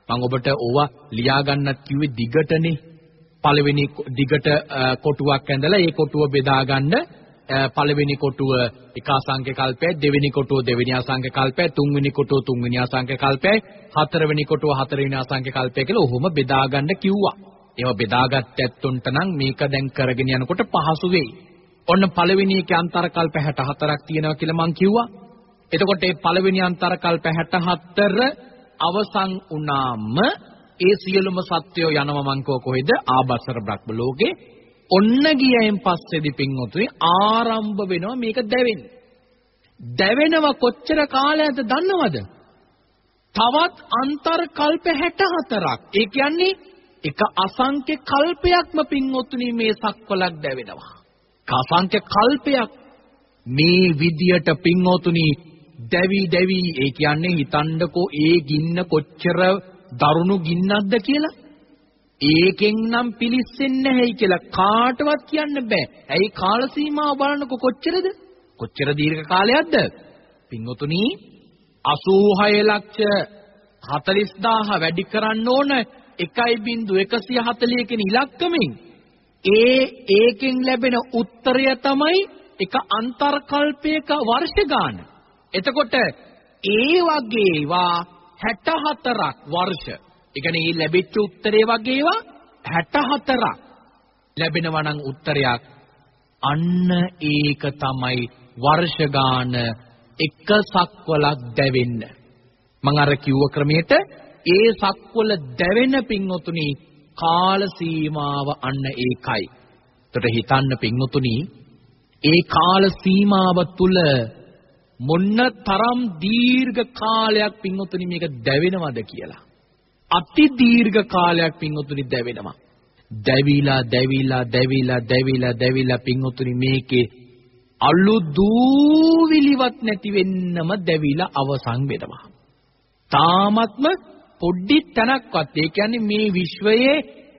මම ඔබට ඕවා ලියා ගන්නත් කිව්වේ දිගටනේ. පළවෙනි දිගට කොටුවක් ඇඳලා ඒ කොටුව බෙදා ගන්න පළවෙනි කොටුව එක අසංඛ්‍ය කල්පයයි දෙවෙනි කොටුව දෙවෙනි අසංඛ්‍ය කල්පයයි තුන්වෙනි කොටුව තුන්වෙනි අසංඛ්‍ය කල්පයයි හතරවෙනි කොටුව හතරවෙනි අසංඛ්‍ය කල්පය කියලා ඔහොම බෙදා ගන්න කිව්වා. ඒවා බෙදාගත් ඇත්තුන්ට නම් මේක දැන් කරගෙන යනකොට පහසු වෙයි. ඔන්න පළවෙනි එකේ අන්තර කල්ප 64ක් තියෙනවා කියලා මං කිව්වා. එතකොට මේ පළවෙනි අන්තර කල්ප 64 අවසන් වුණාම ඒ සියලුම සත්වයෝ යනවා මං කොහෙද ආබස්සර බ්‍රහ්ම ලෝකේ ඔන්න ගියයින් පස්සේදී පින්වතුනි ආරම්භ වෙනවා මේක දැවෙන්න. දැවෙනව කොච්චර කාලයක්ද දන්නවද? තවත් අන්තර් කල්ප 64ක්. ඒ කියන්නේ එක අසංඛ්‍ය කල්පයක්ම පින්වතුනි මේ සක්වලක් දැවෙනවා. අසංඛ්‍ය කල්පයක් මේ විදියට පින්වතුනි දැවි දැවි ඒ කියන්නේ හිතන්නකෝ ඒ ගින්න කොච්චර දරුණු ගින්නක්ද කියලා. ඒකෙන් නම් පිලිස්සෙන්නේ නැහැයි කියලා කාටවත් කියන්න බෑ. ඇයි කාල සීමාව බලන්නකො කොච්චරද? කොච්චර දීර්ඝ කාලයක්ද? පින්වතුනි 86 ලක්ෂ 40000 වැඩි කරන්න ඕන 1.140 කියන ඉලක්කමෙන් ඒ ඒකෙන් ලැබෙන උත්තරය තමයි එක අන්තර්කල්පයක වර්ෂ ගාන. එතකොට ඒ වගේවා 64ක් වර්ෂ ඒ කියන්නේ මේ ලැබිච්ච උත්තරේ වගේ ඒවා 64ක් ලැබෙනවා නම් උත්තරයක් අන්න ඒක තමයි වර්ෂ ගාන එක සක්වලක් දැවෙන්න මම අර කිව්ව ක්‍රමයට ඒ සක්වල දැවෙන පින්වතුනි කාල සීමාව අන්න ඒකයි. එතකොට හිතන්න පින්වතුනි ඒ කාල සීමාව තුල මොන්න තරම් දීර්ඝ කාලයක් පින්වතුනි මේක දැවෙනවද කියලා. අති දීර්ඝ කාලයක් පින්වතුනි දැවෙනවා. දැවිලා දැවිලා දැවිලා දැවිලා දැවිලා පින්වතුනි මේකේ අලු දූවිලිවත් නැති වෙන්නම දැවිලා අවසන් වෙනවා. තාමත්ම පොඩ්ඩි තැනක්වත් ඒ කියන්නේ මේ විශ්වයේ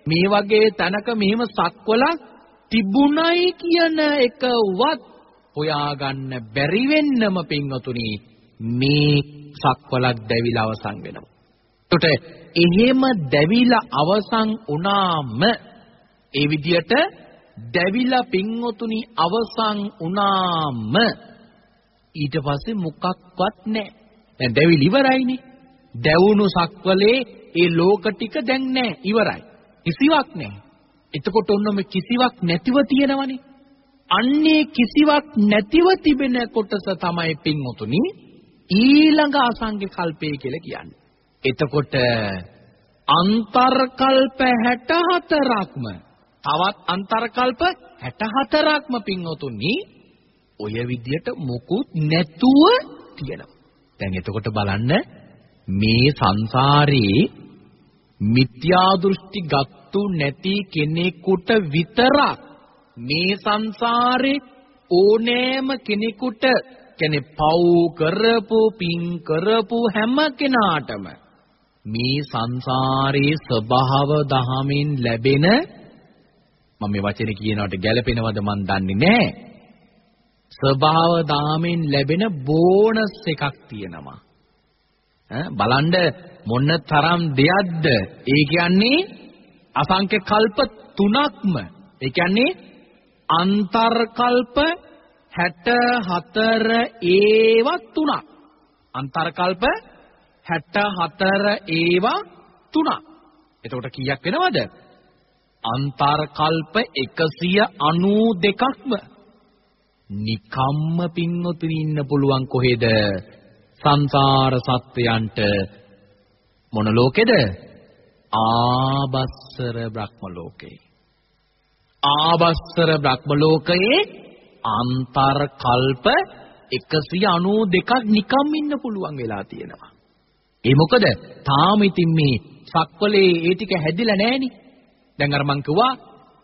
මේ වගේ තැනක මෙහෙම සක්වලක් තිබුණයි කියන එකවත් හොයාගන්න බැරි වෙන්නම පින්වතුනි මේ සක්වලක් දැවිලා අවසන් වෙනවා. එතකොට එහෙම දැවිලා අවසන් වුණාම ඒ විදියට දැවිලා පින්වතුනි අවසන් වුණාම ඊට පස්සේ මොකක්වත් නැහැ. දැන් දැවිලි ඉවරයිනේ. දැවුණු සක්වලේ ඒ ලෝක ටික දැන් නැහැ ඉවරයි. කිසිවක් නැහැ. එතකොට ඔන්න මේ කිසිවක් නැතිව තියෙනවනේ. අන්නේ කිසිවක් නැතිව තිබෙන කොටස තමයි පින්වතුනි ඊළඟ අසංගේ කල්පය කියලා කියන්නේ. එතකොට අන්තර්කල්ප 64ක්ම තවත් අන්තර්කල්ප 64ක්ම පින්වතුනි ඔය විදියට මොකුත් නැතුව තියෙනවා. දැන් එතකොට බලන්න මේ සංසාරේ මිත්‍යා දෘෂ්ටි ගත්තු නැති කෙනෙකුට විතරක් මේ සංසාරේ ඕනෑම කෙනෙකුට කියන්නේ පව් කරපු පින් කරපු හැම කෙනාටම මේ සංසාරේ ස්වභාව දහමින් ලැබෙන මම මේ වචනේ කියනවට ගැළපෙනවද මන් දන්නේ නැහැ. ස්වභාව දහමින් ලැබෙන බෝනස් එකක් තියෙනවා. බලන්න මොන තරම් දෙයක්ද ඒ කියන්නේ අසංඛ්‍ය කල්ප තුනක්ම ඒ කියන්නේ අන්තර්කල්ප 64 ඒවා තුනක් අන්තර්කල්ප 64 ඒවා තුනක්. එතකොට කීයක් වෙනවද? අන්තර්කල්ප 192ක්ම නිකම්ම පින්වතුනි ඉන්න පුළුවන් කොහෙද? සංසාර සත්වයන්ට. මොන ලෝකෙද? ආබස්සර බ්‍රහ්ම ලෝකේ. ආබස්සර බ්‍රහ්ම ලෝකයේ අන්තර් කල්ප 192ක් නිකම් ඉන්න පුළුවන් වෙලා තියෙනවා. ඒ මොකද තාම ඉතින් මේ සක්වලේ ඒ ටික හැදිලා නැහෙනි. දැන් අර මං කිව්වා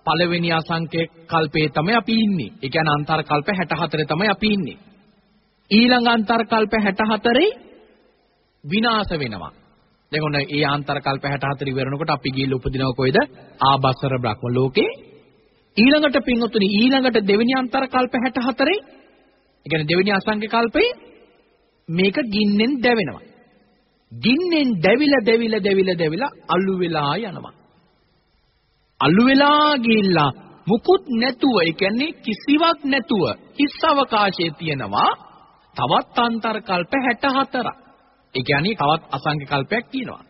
පළවෙනි අසංඛ්‍ය කල්පේ තමයි අපි ඉන්නේ. ඒ කියන්නේ අන්තර් කල්ප 64 තමයි අපි ඉන්නේ. ඊළඟ අන්තර් කල්ප 64 විනාශ වෙනවා. දැන් ඔන්න ඒ අන්තර් කල්ප 64 ඉවරනකොට අපි ගිහිල්ලා උපදිනව කොයිද? ආබස්සර බ්‍රහ්ම ලෝකේ ඊළඟට පින්වතුනි ඊළඟට දෙවෙනි අන්තර කල්ප 64 ඒ කියන්නේ දෙවෙනි අසංඛ්‍ය කල්පේ මේක ගින්නෙන් දැවෙනවා. ගින්නෙන් දැවිලා දැවිලා දැවිලා දැවිලා අලු වෙලා යනවා. අලු වෙලා ගිහිල්ලා මුකුත් නැතුව ඒ කියන්නේ කිසිවක් නැතුව හිස් අවකාශයේ තියෙනවා තවත් අන්තර කල්ප 64ක්. ඒ කියන්නේ තවත් අසංඛ්‍ය කල්පයක් තියෙනවා.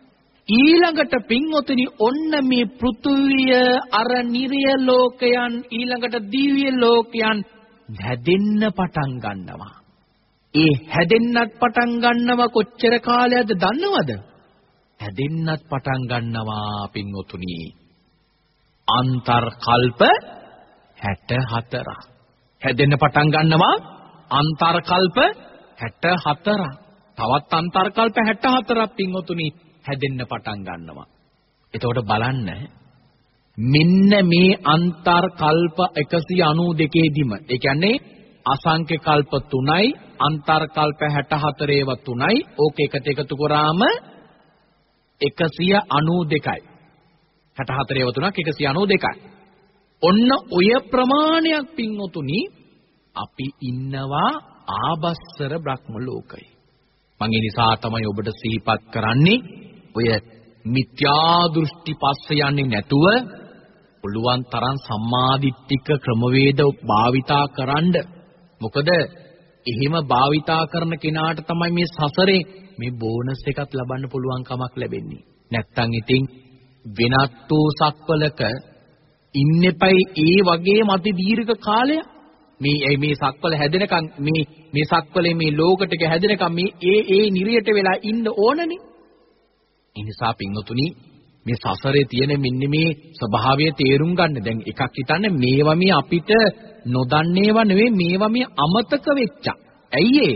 ඊළඟට පින්වතුනි ඔන්න මේ පෘථුවිය අර නිර්ය ලෝකයන් ඊළඟට දිව්‍ය ලෝකයන් හැදෙන්න පටන් ගන්නවා. ඒ හැදෙන්නත් පටන් ගන්නව කොච්චර කාලයක්ද දන්නවද? හැදෙන්නත් පටන් ගන්නවා පින්වතුනි. අන්තර් කල්ප 64ක්. හැදෙන්න පටන් ගන්නවා අන්තර් කල්ප 64ක්. තවත් අන්තර් කල්ප 64ක් පින්වතුනි හැදෙන්න පටන් ගන්නවා. එතකොට බලන්න මෙන්න මේ අන්තර් කල්ප 192 දිම ඒ කියන්නේ අසංඛ්‍ය කල්ප 3යි අන්තර් කල්ප 64 ඒවා 3යි ඕක එකට එකතු කරාම 192යි 64 ඒවා 3ක් 192යි ඔන්න ඔය ප්‍රමාණයක් පින්වතුනි අපි ඉන්නවා ආබස්සර බ්‍රහ්ම ලෝකයේ මං ඒ නිසා තමයි ඔබට සිහිපත් කරන්නේ ඔය මිත්‍යා දෘෂ්ටි පස්ස යන්නේ නැතුව පුළුවන් තරම් සම්මාදිට්ඨික ක්‍රමවේද භාවිතා කරන්න. මොකද එහෙම භාවිතා කරන කෙනාට තමයි මේ සසරේ මේ බෝනස් එකක් ලබන්න පුළුවන් කමක් ලැබෙන්නේ. නැත්තම් ඉතින් වෙනත් වූ සක්වලක ඉන්නෙපයි ඒ වගේම අති දීර්ඝ කාලයක් මේ මේ සක්වල හැදෙනකන් මේ මේ සක්වලේ මේ ලෝකෙට හැදෙනකන් මේ ඒ ඒ නිරියට වෙලා ඉන්න ඕනනේ ඒ නිසා පින්වතුනි මේ සසරේ තියෙන මෙන්න මේ ස්වභාවය තේරුම් ගන්න. දැන් එකක් හිතන්න මේවා මේ අපිට නොදන්නේවා නෙවෙයි මේවා මේ අමතක වෙච්චා. ඇයි ඒ?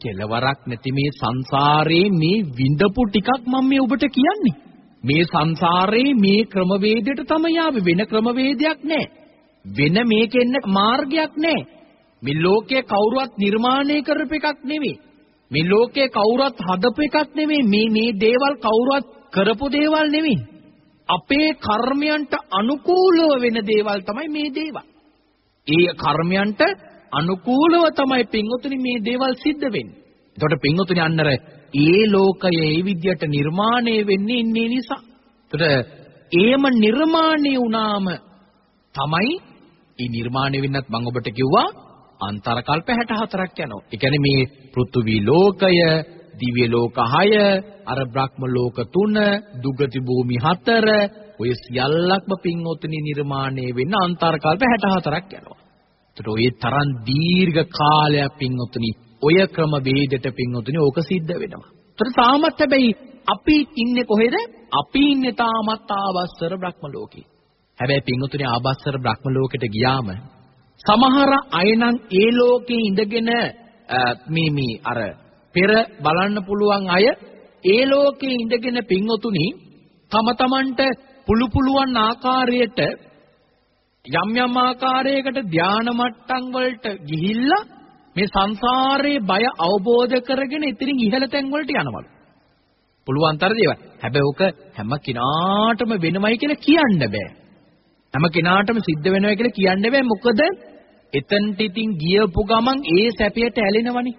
කෙලවරක් නැති මේ සංසාරේ මේ විඳපු ටිකක් මම මේ ඔබට කියන්නේ. මේ සංසාරේ මේ ක්‍රමවේදයට තමයි ආවේ වෙන ක්‍රමවේදයක් නැහැ. වෙන මේකෙන්න මාර්ගයක් නැහැ. මේ ලෝකයේ කවුරුවත් නිර්මාණය කරපු එකක් නෙවෙයි. මේ ලෝකේ කවුරුත් හදපු එකක් නෙමෙයි මේ මේ දේවල් කවුරුත් කරපු දේවල් නෙමෙයි අපේ කර්මයන්ට අනුකූලව වෙන දේවල් තමයි මේ දේවල්. ඒ කර්මයන්ට අනුකූලව තමයි පින්වතුනි මේ දේවල් සිද්ධ වෙන්නේ. එතකොට පින්වතුනි අන්නර ඒ ලෝකය ඒ විදියට නිර්මාණය වෙන්නේ ඉන්නේ නිසා. එතකොට ඒම නිර්මාණය වුණාම තමයි ඒ නිර්මාණය වෙන්නත් මම ඔබට කිව්වා අන්තර කල්ප 64ක් යනවා. ඒ කියන්නේ මේ පෘථුවි ලෝකය, දිව්‍ය ලෝක 6, අර බ්‍රහ්ම ලෝක 3, දුගති භූමි 4, ඔය සියල්ලක්ම පින්වතුනි නිර්මාණය වෙන්න අන්තර කල්ප 64ක් යනවා. ඒතර ඔය තරම් දීර්ඝ කාලයක් පින්වතුනි ඔය ක්‍රම වේදයට පින්වතුනි ඕක සිද්ධ වෙනවා. ඒතර තාමත් හැබැයි අපි ඉන්නේ කොහෙද? අපි ඉන්නේ තාමත් ආවස්සර බ්‍රහ්ම ලෝකේ. හැබැයි පින්වතුනි ආවස්සර බ්‍රහ්ම ලෝකෙට ගියාම සමහර අය නම් ඒ ලෝකේ ඉඳගෙන මේ මේ අර පෙර බලන්න පුළුවන් අය ඒ ලෝකේ ඉඳගෙන පින්වතුනි තම තමන්ට පුළු පුළුවන් ආකාරයට යම් යම් ආකාරයකට ධානා මට්ටම් වලට ගිහිල්ලා මේ සංසාරේ බය අවබෝධ කරගෙන ඉතින් ඉහළ තැන් වලට යනවලු. පුළුවන් තරම් දේවල්. හැබැයි ඕක හැම කෙනාටම වෙනවයි කියලා කියන්න බෑ. හැම කෙනාටම සිද්ධ වෙනවා කියලා කියන්න බෑ. මොකද එතනට ඉතින් ගියපු ගමන් ඒ සැපයට ඇලෙනවනේ.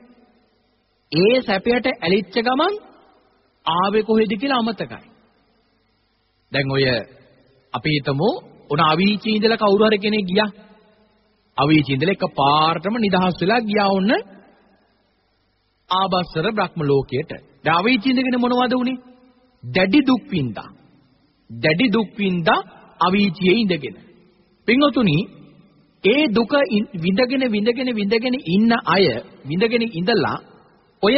ඒ සැපයට ඇලිච්ච ගමන් ආවේ කොහෙද කියලා අමතකයි. දැන් ඔය අපි හිතමු උන අවීචී ඉඳලා කවුරු හරි කෙනෙක් ගියා. අවීචී ඉඳලා එකපාරටම නිදහස් වෙලා ගියා ඔන්න ආබස්සර බ්‍රහ්ම ලෝකයට. දැන් අවීචී ඉඳගෙන මොනවද උනේ? දැඩි දුක් විඳා. දැඩි දුක් විඳා අවීචියේ ඉඳගෙන. පින්වතුනි ඒ දුක විඳගෙන විඳගෙන විඳගෙන ඉන්න අය විඳගෙන ඉඳලා ඔය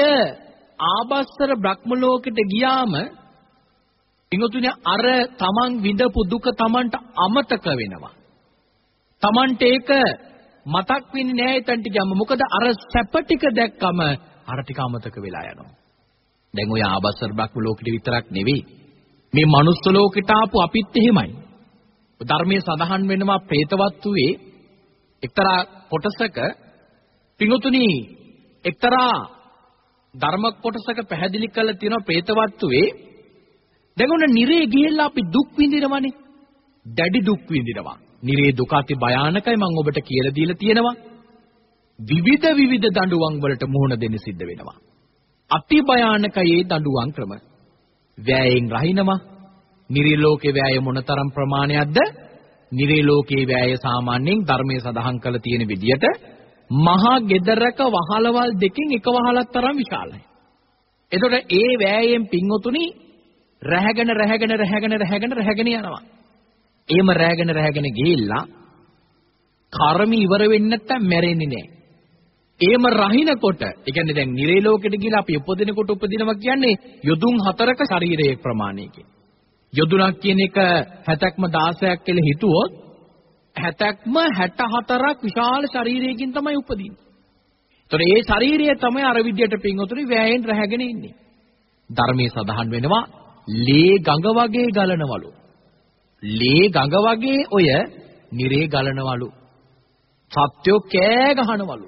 ආබස්සර බ්‍රහ්ම ලෝකෙට ගියාම පින්වතුනි අර තමන් විඳපු දුක තමන්ට අමතක වෙනවා. තමන්ට ඒක මතක් වෙන්නේ නෑ එතනට ගියාම. මොකද අර සැප ටික දැක්කම අර ටික අමතක වෙලා යනවා. දැන් ඔය ආබස්සර බ්‍රහ්ම ලෝකෙට විතරක් නෙවෙයි. මේ මනුස්ස ලෝකෙට ආපු අපිත් එහෙමයි. ධර්මයේ සඳහන් වෙනවා പ്രേතවත්තුවේ එක්තරා කොටසක පිඟුතුනි එක්තරා ධර්ම කොටසක පැහැදිලි කරලා තියෙනවා പ്രേතවත්තුවේ දැන් ඔන්න නිරේ ගිහිල්ලා අපි දුක් විඳිනවනේ. දැඩි දුක් විඳිනවා. නිරේ දුක අති භයානකයි මම ඔබට කියලා දීලා තියෙනවා. විවිධ විවිධ දඬුවම් වලට මුහුණ දෙන්න සිද්ධ වෙනවා. අති භයානකයි ඒ දඬුවම් ක්‍රම. වෑයෙන් රහිනවා. නිරේ ලෝකේ වෑය මොනතරම් ප්‍රමාණයක්ද? නිරේ ලෝකේ වෑය සාමාන්‍යයෙන් ධර්මයේ සඳහන් කළ තියෙන විදියට මහා ගෙදරක වහලවල් දෙකෙන් එක වහලක් තරම් විශාලයි. එතකොට ඒ වෑයෙන් පින්වතුනි රැහැගෙන රැහැගෙන රැහැගෙන රැහැගෙන රැහැගෙන යනවා. එහෙම රැහැගෙන රැහැගෙන ගිහිල්ලා කර්ම ඉවර වෙන්නේ නැත්තම් මැරෙන්නේ නැහැ. එහෙම රහිනකොට, ඒ කියන්නේ දැන් නිරේ ලෝකෙට ගිහිලා අපි උපදිනකොට උපදිනවා කියන්නේ යොදුන් හතරක ශරීරයේ ප්‍රමාණයකින්. යොදුනක් කියන එක 70ක්ම 16ක් කියලා හිතුවොත් 70ක්ම 64ක් විශාල ශරීරයකින් තමයි උපදින්නේ. ඒතකොට ඒ ශරීරය තමයි අර විදියට පින්වතුනි වෑයෙන් රැහැගෙන ඉන්නේ. ධර්මයේ සඳහන් වෙනවා ලේ ගඟ වගේ ගලනවලු. ලේ ගඟ වගේ ඔය නිරේ ගලනවලු. සත්‍යෝ කෑ ගහනවලු.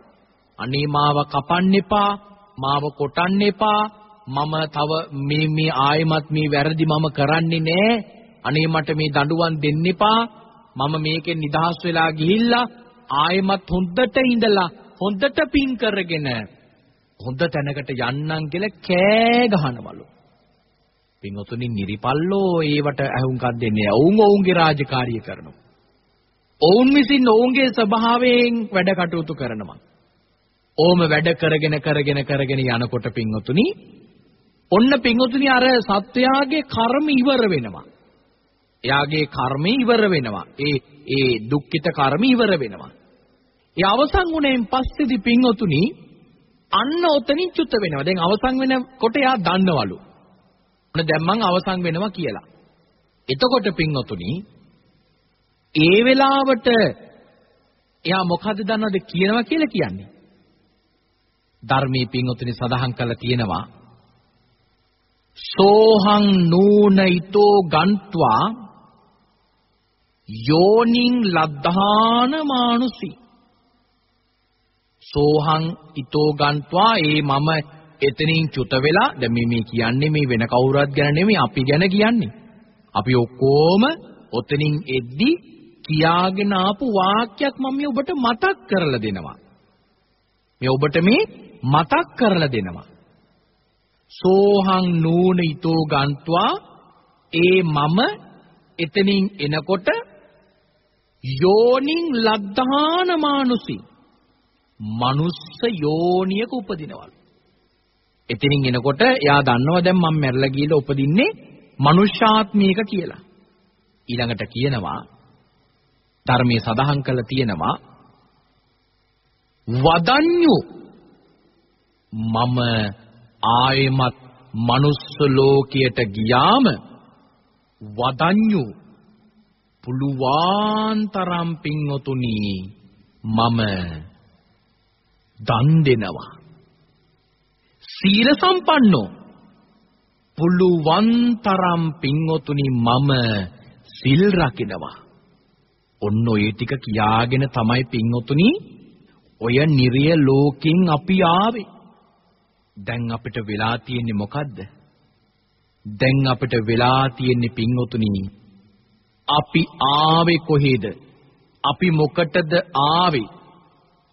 අනේ මාව කපන්න එපා, මාව කොටන්න එපා. මම තව මේ මේ ආයමත් මේ වැරදි මම කරන්නේ නෑ. අනේ මට මේ දඬුවම් දෙන්න එපා. මම මේකෙන් නිදහස් වෙලා ගිහිල්ලා ආයමත් හොඳට ඉඳලා හොඳට පින් කරගෙන හොඳ තැනකට යන්නම් කියලා කෑ ගහනවලු. පින්වතුනි නිරිපල්ලෝ ඒවට අහුම්කම් දෙන්නේ. ඔවුන් ඔවුන්ගේ රාජකාරිය කරනවා. ඔවුන් විසින් ඔවුන්ගේ ස්වභාවයෙන් වැඩ කටයුතු කරනවා. ඕම වැඩ කරගෙන කරගෙන කරගෙන යනකොට පින්වතුනි ඔන්න පින්වතුනි අර සත්වයාගේ කර්ම ඉවර වෙනවා. එයාගේ කර්ම ඉවර වෙනවා. ඒ ඒ දුක්ඛිත කර්ම ඉවර වෙනවා. ඒ අවසන් වුණෙන් පස්සේදී පින්වතුනි අන්න ඔතනින් චුත වෙනවා. දැන් අවසන් වෙනකොට එයා දන්නවලු. ඔන්න දැන් මං අවසන් වෙනවා කියලා. එතකොට පින්වතුනි ඒ වෙලාවට එයා මොකද්ද දන්නවද කියනවා කියලා කියන්නේ? ධර්මයේ පින්වතුනි සඳහන් කරලා තියෙනවා සෝහං නූන ඊතෝ ගන්්වා යෝනින් ලද්ධාන මානුසි සෝහං ඊතෝ ගන්්වා ඒ මම එතනින් චුත වෙලා දැන් මේ මේ කියන්නේ මේ වෙන කවුරුත් ගැන නෙමෙයි අපි ගැන කියන්නේ. අපි ඔක්කොම ඔතනින් එද්දි කියාගෙන ආපු වාක්‍යයක් මම මේ ඔබට මතක් කරලා දෙනවා. මේ ඔබට මේ මතක් කරලා දෙනවා. සෝහං නූන ඊතෝ ගන්්වා ඒ මම එතනින් එනකොට යෝනින් ලද්ධාන මානුසි මනුස්ස යෝනියක උපදිනවලු එතනින් එනකොට එයා දන්නවා දැන් මම මැරලා ගිහලා උපදින්නේ මනුෂ්‍යාත්මයක කියලා. ඊළඟට කියනවා ධර්මයේ සඳහන් කරලා තියෙනවා වදඤ්ඤු මම ආයෙමත් මනුස්ස ලෝකයට ගියාම වදඤ්ඤු පුළුවන් තරම් පින්වතුනි මම දන් දෙනවා. සීල සම්පන්නෝ. පුළුවන් තරම් පින්වතුනි මම සිල් රකින්නවා ඔන්න ඔය ටික කියාගෙන තමයි පින්වතුනි ඔය නිර්ය ලෝකෙන් අපි ආවේ. දැන් අපිට වෙලා තියෙන්නේ මොකද්ද? දැන් අපිට වෙලා තියෙන්නේ පින්වතුනි අපි ආවේ කොහෙද? අපි මොකටද ආවේ?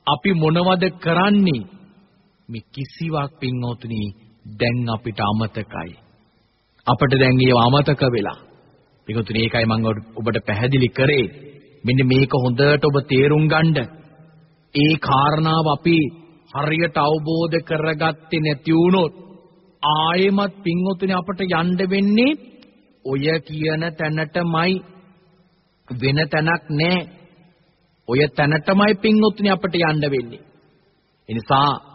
අපි මොනවද කරන්නේ? මේ කිසිවක් පින්වතුනි දැන් අපිට අමතකයි. අපිට දැන් ඒව අමතක වෙලා. පින්වතුනි ඒකයි මම ඔබට පැහැදිලි කරේ. මෙන්න මේක හොඳට ඔබ තේරුම් ගන්න. ඒ කාරණාව අපි හරියට අවබෝධ කරගත්තේ නැති වුණොත් ආයෙමත් පින්වතුනි අපට යන්න වෙන්නේ ඔය කියන තැනටමයි. වෙන තැනක් නැහැ. ඔය තැනටමයි පින්වතුනි අපට යන්න වෙන්නේ. ඒ නිසා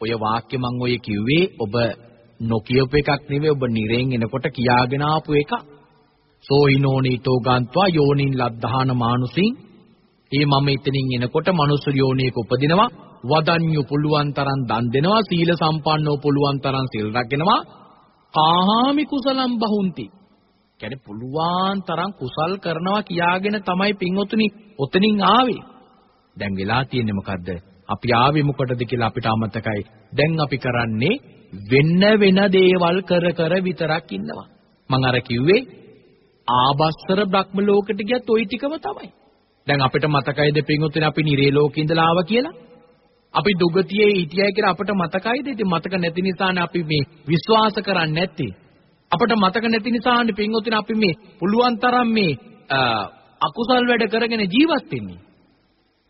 ඔය වාක්‍ය මම ඔය කිව්වේ ඔබ නොකියපු එකක් නෙවෙයි ඔබ නිරෙන් එනකොට කියාගෙන ආපු එකක්. සෝයිනෝනීතෝ ගාන්ත්වා යෝනින් ලද්ධාන මානුසින්. ඒ මම එතනින් එනකොට මනුස්ස යෝනියක උපදිනවා වදඤ්ඤු පුළුවන් තරම් දන් දෙනවා සීල සම්පන්නෝ පුළුවන් තරම් සිල් රැගෙනවා. කාහාමි කුසලම් බහුන්ති. කියන්නේ පුළුවන් තරම් කුසල් කරනවා කියාගෙන තමයි පින්වතුනි ඔතනින් ආවේ. දැන් වෙලා තියෙන්නේ මොකද්ද? අපි ආවේ මොකටද කියලා අපිට අමතකයි දැන් අපි කරන්නේ වෙන්න වෙන දේවල් කර කර විතරක් ඉන්නවා මම අර කිව්වේ ආබස්සර බ්‍රහ්ම ලෝකෙට ගියත් ওই ටිකම තමයි දැන් අපිට මතකයිද පින්වතුනි අපි නිරේ ලෝකේ ඉඳලා ආවා කියලා අපි දුගතියේ හිටියයි කියලා අපිට මතකයිද? ඉතින් මතක නැති නිසානේ අපි මේ විශ්වාස කරන්නේ නැත්තේ. අපිට මතක නැති නිසානේ පින්වතුනි අපි මේ පුළුවන් තරම් මේ අකුසල් වැඩ කරගෙන ජීවත් වෙන්නේ.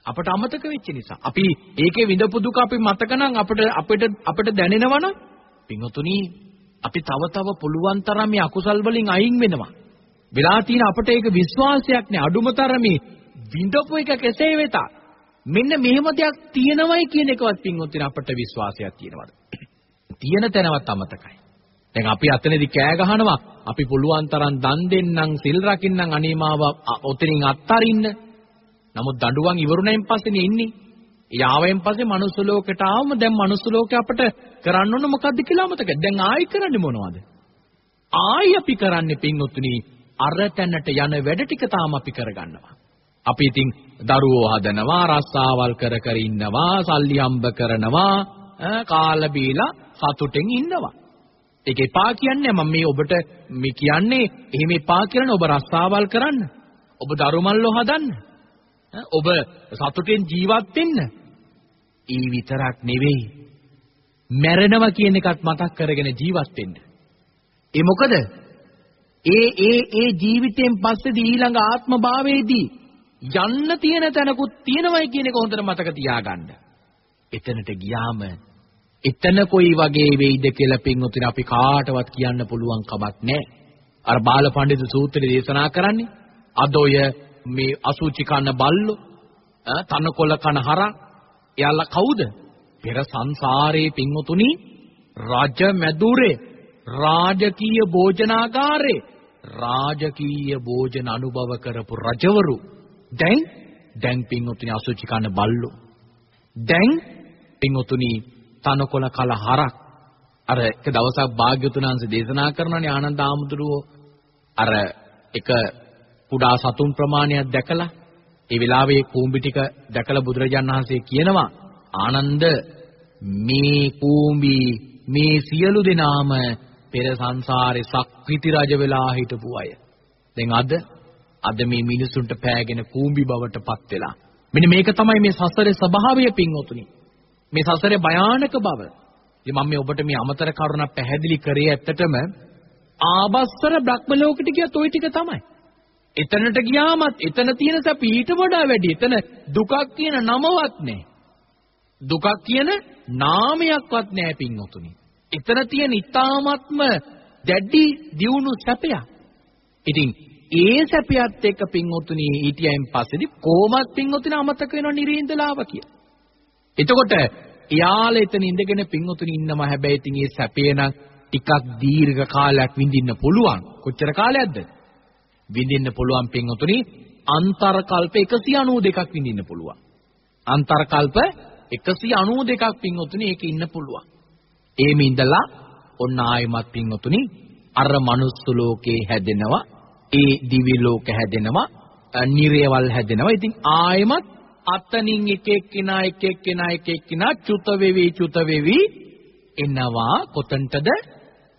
අපට අමතක වෙච්ච නිසා. අපි ඒකේ විඳපු දුක අපි මතක නම් අපිට අපිට අපිට දැනෙනවනම් පින්වතුනි අපි තව තව පුළුවන් තරම් මේ අකුසල් වලින් අයින් වෙනවා. වෙලා තියෙන අපට ඒක විශ්වාසයක් නෑ අඩුම තරමේ විඳපු එක කෙසේ වෙතත් මෙන්න මෙහෙම දෙයක් තියෙනවයි කියන එකවත් පින්වත්නි අපට විශ්වාසයක් තියෙනවද? තියෙන තැනවත් අමතකයි. දැන් අපි අතනදී කෑ ගහනවා අපි පුළුවන් තරම් දන් දෙන්නම් සිල් රකින්නම් අනේමාව ඔතනින් අත්තරින්න. නමුත් දඬුවම් ඉවරුණෙන් පස්සේනේ ඉන්නේ. යාවෙන් පස්සේ මනුස්ස ලෝකයට ආවම දැන් මනුස්ස ලෝකේ අපට කරන්න ඕන මොකද්ද කියලා අමතකයි. දැන් ආයි කරන්නේ මොනවද? ආයි අපි කරන්නේ පින්වත්නි අර තැනට යන වැඩ ටික තාම අපි කරගන්නවා. අපි ඉතින් දරුවෝ හදනවා, රස්සාවල් කර කර ඉන්නවා, සල්ලි හම්බ කරනවා, කාලා බීලා සතුටෙන් ඉන්නවා. ඒක එපා කියන්නේ මම මේ ඔබට මේ කියන්නේ එහෙම එපා කියන ඔබ රස්සාවල් කරන්න. ඔබ දරුමල්ලෝ හදන්න. ඔබ සතුටෙන් ජීවත් වෙන්න. ඊ විතරක් නෙවෙයි. මැරෙනවා කියන එකත් මතක් කරගෙන ජීවත් වෙන්න. ඒ මොකද? ඒ ඒ ඒ ජීවිතයෙන් පස්සේදී ඊළඟ ආත්ම භාවයේදී යන්න තියෙන තැනකුත් තියෙනවයි කියන එක හොඳට මතක තියාගන්න. එතනට ගියාම එතන කොයි වගේ වෙයිද කියලා පින්වතුනි අපි කාටවත් කියන්න පුළුවන් කමක් නැහැ. අර බාලපඬිතු සූත්‍රය දේශනා කරන්නේ අද ඔය මේ අසුචි කන බල්ලෝ තනකොළ කන හරක් එයාලා කවුද? පෙර සංසාරේ පින්වතුනි රජ මැදුරේ රාජකීය භෝජනාගාරේ රාජකීය භෝජන අනුභව කරපු රජවරු දැන් දැන් පින්වතුනි අසුචි කන බල්ලෝ. දැන් පින්වතුනි තනකොළ කල හරක්. අර එක දවසක් භාග්‍යතුන් වහන්සේ දේශනා කරනනේ ආනන්ද ආමුදුරුවෝ අර එක කුඩා සතුන් ප්‍රමාණයක් දැකලා ඒ වෙලාවේ කූඹි ටික දැකලා බුදුරජාණන් වහන්සේ කියනවා ආනන්ද මේ කූඹි මේ සියලු දෙනාම පෙර සංසාරේ සක්විති රජ වෙලා හිටපු අය දැන් අද අද මේ මිනිසුන්ට පෑගෙන කූඹි බවට පත් වෙලා. මෙන්න මේක තමයි මේ සසරේ ස්වභාවය පින්වතුනි. මේ සසරේ භයානක බව. ඉතින් මම මේ ඔබට මේ අමතර කරුණක් පැහැදිලි කරේ ඇත්තටම ආබස්සර බ්‍රහ්ම ලෝකෙට ගියත් ওই ටික තමයි. එතනට ගියාමත් එතන තියෙන සැප ඊට වඩා වැඩි. එතන දුකක් කියන නමවත් නැහැ. දුකක් කියන නාමයක්වත් නැහැ පින්වතුනි. එතන තියෙන ඊ타ත්ම දැඩි දියුණු සැපයක්. ඉතින් ඒ සැපයත් එක්ක පින්වතුනි ඊටියෙන් පස්සේදී කොහොමත් පින්වතුනි අමතක වෙනව නිරීන්දලාව කියලා. එතකොට එයාලා එතන ඉඳගෙන පින්වතුනි ඉන්නවා හැබැයි ඉතින් ඒ සැපේ නම් ටිකක් දීර්ඝ කාලයක් විඳින්න පුළුවන්. කොච්චර කාලයක්ද? විඳින්න පුළුවන් පින්වතුනි අන්තර කල්ප 192ක් විඳින්න පුළුවන්. අන්තර කල්ප 192ක් පින්වතුනි ඒක ඉන්න පුළුවන්. එහෙම ඉඳලා ඔන්න ආයමත් පින්වතුනි අර මනුස්ස ලෝකේ හැදෙනවා ඒ දිවි ලෝක හැදෙනවා නිරේවල් හැදෙනවා ඉතින් ආයමත් අතනින් එක එක්කිනා එක එක්කිනා එක එක්කිනා චුත වෙවි චුත වෙවි එනවා කොතනටද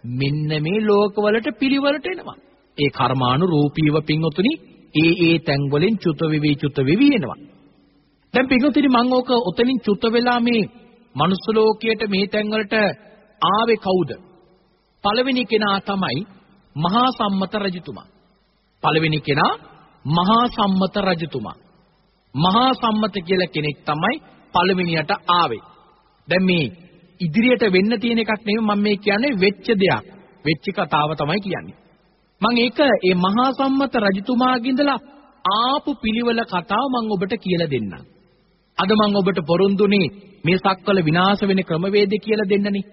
මෙන්න මේ ලෝකවලට පිළිවෙලට එනවා ඒ කර්මානුරූපීව පින්වතුනි ඒ ඒ තැන් වලින් චුත වෙවි චුත වෙවි එනවා දැන් පින්වතුනි මම ඕක ඔතනින් චුත වෙලා මේ මනුස්ස ලෝකයට මේ තැන් වලට ආවේ කවුද පළවෙනි කෙනා තමයි මහා සම්මත රජතුමා. පළවෙනි කෙනා මහා සම්මත රජතුමා. මහා සම්මත කියලා කෙනෙක් තමයි පළවෙනියට ආවේ. දැන් මේ ඉදිරියට වෙන්න තියෙන එකක් නෙමෙයි මම මේ කියන්නේ වෙච්ච දෙයක්. වෙච්ච කතාව තමයි කියන්නේ. මම ඒක ඒ මහා සම්මත රජතුමාගේ ඉඳලා ආපු පිළිවෙල කතාව මම ඔබට කියලා දෙන්නම්. අද මම ඔබට පොරොන්දුනේ මේ සක්වල විනාශ වෙන ක්‍රමවේද කියලා දෙන්නනේ.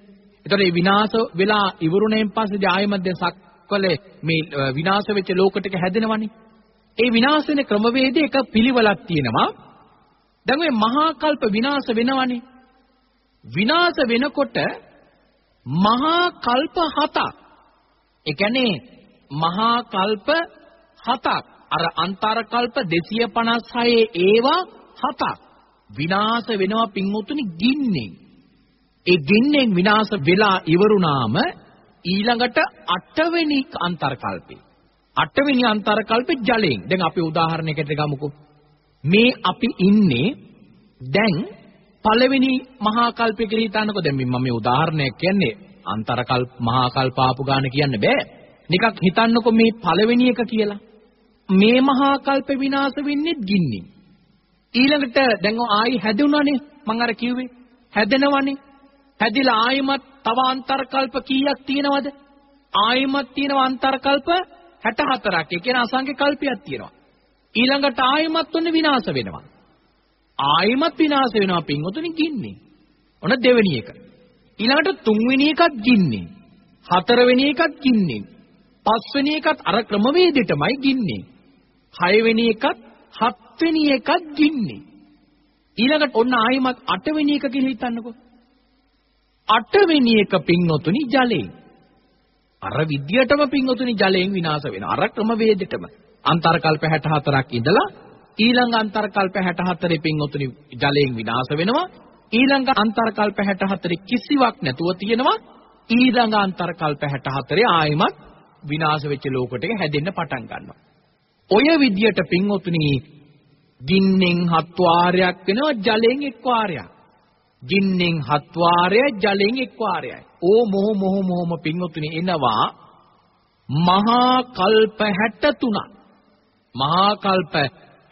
එතකොට මේ විනාශ වෙලා ඉවරුණෙන් පස්සේ ආයෙමත් දැන් සක්වලේ මේ විනාශ වෙච්ච ලෝකෙටක හැදෙනවනේ. ඒ විනාශ වෙන ක්‍රමවේදයේ එක පිළිවෙලක් තියෙනවා. දැන් මේ මහා කල්ප විනාශ වෙනවනේ. විනාශ වෙනකොට මහා කල්ප හතක්. ඒ කියන්නේ මහා කල්ප හතක්. අර අන්තර කල්ප 256 ඒවා හතක්. විනාශ වෙනවා පින්මුතුනි ගින්නෙන්. ඒ ගින්නෙන් විනාශ වෙලා ඉවරුනාම ඊළඟට අටවෙනි අන්තර්කල්පේ අටවෙනි අන්තර්කල්පේ ජලයෙන් දැන් අපි උදාහරණයකට ගමුකෝ මේ අපි ඉන්නේ දැන් පළවෙනි මහා කල්පේ කියලා හිතන්නකෝ දැන් මම මේ උදාහරණයක් කියන්නේ අන්තර්කල්ප මහා කල්ප ආපු ගාන කියන්න බෑ නිකක් හිතන්නකෝ මේ පළවෙනි එක කියලා මේ මහා කල්ප විනාශ වෙන්නේ ගින්නින් ඊළඟට දැන් ආයි හැදුණානේ මම අර කිව්වේ හැදෙනවනේ හැදිලා ආයිමත් තව අන්තර්කල්ප කීයක් තියෙනවද? ආයිමත් තියෙනවා අන්තර්කල්ප 64ක්. ඒ කියන්නේ අසංඛ්‍ය කල්පයක් තියෙනවා. ඊළඟට ආයිමත් ඔන්න විනාශ වෙනවා. ආයිමත් විනාශ වෙනවා පින්වතුනි ගින්නේ. ඔන්න දෙවෙනි එක. ඊළඟට තුන්වෙනි එකත් ගින්නේ. හතරවෙනි එකත් ගින්නේ. පස්වෙනි එකත් අර ක්‍රමවේදෙටමයි ගින්නේ. හයවෙනි එකත් හත්වෙනි එකත් ගින්නේ. ඊළඟට ඔන්න ආයිමත් අටවෙනි එක කියලා හිතන්නකෝ. අටවෙනි එක පින්වතුනි ජලයෙන්. අර විද්‍යටම පින්වතුනි ජලයෙන් විනාශ වෙනවා. අර ක්‍රමවේදෙටම අන්තර්කල්ප 64ක් ඉඳලා ඊළඟ අන්තර්කල්ප 64 පින්වතුනි ජලයෙන් විනාශ වෙනවා. ඊළඟ අන්තර්කල්ප 64 කිසිවක් නැතුව තියෙනවා. ඊළඟ අන්තර්කල්ප 64 ආයෙමත් විනාශ වෙච්ච ලෝකෙට හැදෙන්න පටන් ගන්නවා. ඔය විදියට පින්වතුනි ගින්නෙන් හත් වාරයක් වෙනවා ජලයෙන් එක් වාරයක්. ගින්නෙන් හත් වාරයයි ජලයෙන් එක් වාරයයි. ඕ මොහ මොහ මොහම පින්වතුනි එනවා මහා කල්ප 63ක්. මහා කල්ප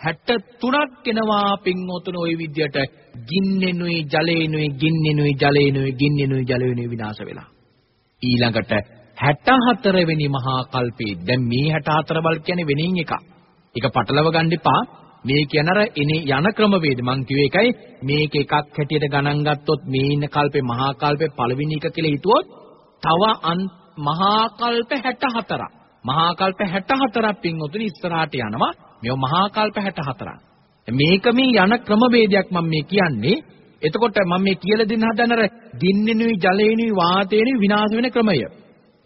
63ක් එනවා පින්වතුනි ওই විදියට ගින්නෙනුයි ජලේනුයි ගින්නෙනුයි ජලේනුයි ගින්නෙනුයි ජලේනුයි විනාශ වෙලා. ඊළඟට 64 වෙනි මහා කල්පේ. දැන් මේ 64 බල් කියන්නේ වෙනින් එකක්. ඒක පටලව ගන්න එපා. මේ කියන අර එනේ යන ක්‍රමවේද මං කිව්වේ එකයි. මේක එකක් හැටියට ගණන් ගත්තොත් මේ ඉන්න කල්පේ මහා කල්පේ පළවෙනි එක කියලා හිතුවොත් තව මහා කල්ප 64ක් මහා කල්ප 64ක් පින්වතුනි ඉස්සරහට යනවා. මේ මහා කල්ප 64ක් මේක මේ යන ක්‍රමවේදයක් මම මේ කියන්නේ. එතකොට මම මේ කියලා දෙන්න හදන අර දින්නෙනුයි ජලේනුයි වාතේනුයි විනාශ වෙන ක්‍රමය.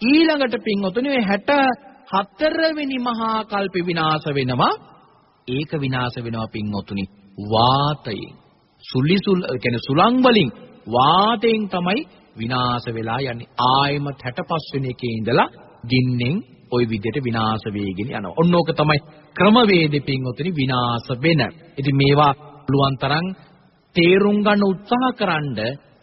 ඊළඟට පින්වතුනි මේ 64 වෙනි මහා කල්පේ විනාශ වෙනවා ඒක විනාශ වෙනවා පින්වතුනි වාතයෙන් සුලිසුල් කියන්නේ සුලං වලින් වාතයෙන් තමයි විනාශ වෙලා යන්නේ ආයම 65 වෙනි එකේ ඉඳලා ගින්නෙන් ওই විදිහට විනාශ වෙගෙන යනවා. ඔන්න ඕක තමයි ක්‍රමවේදෙ පින්වතුනි විනාශ වෙන. ඉතින් මේවා පුළුවන් තරම් තේරුම් ගන්න උත්සාහකරනද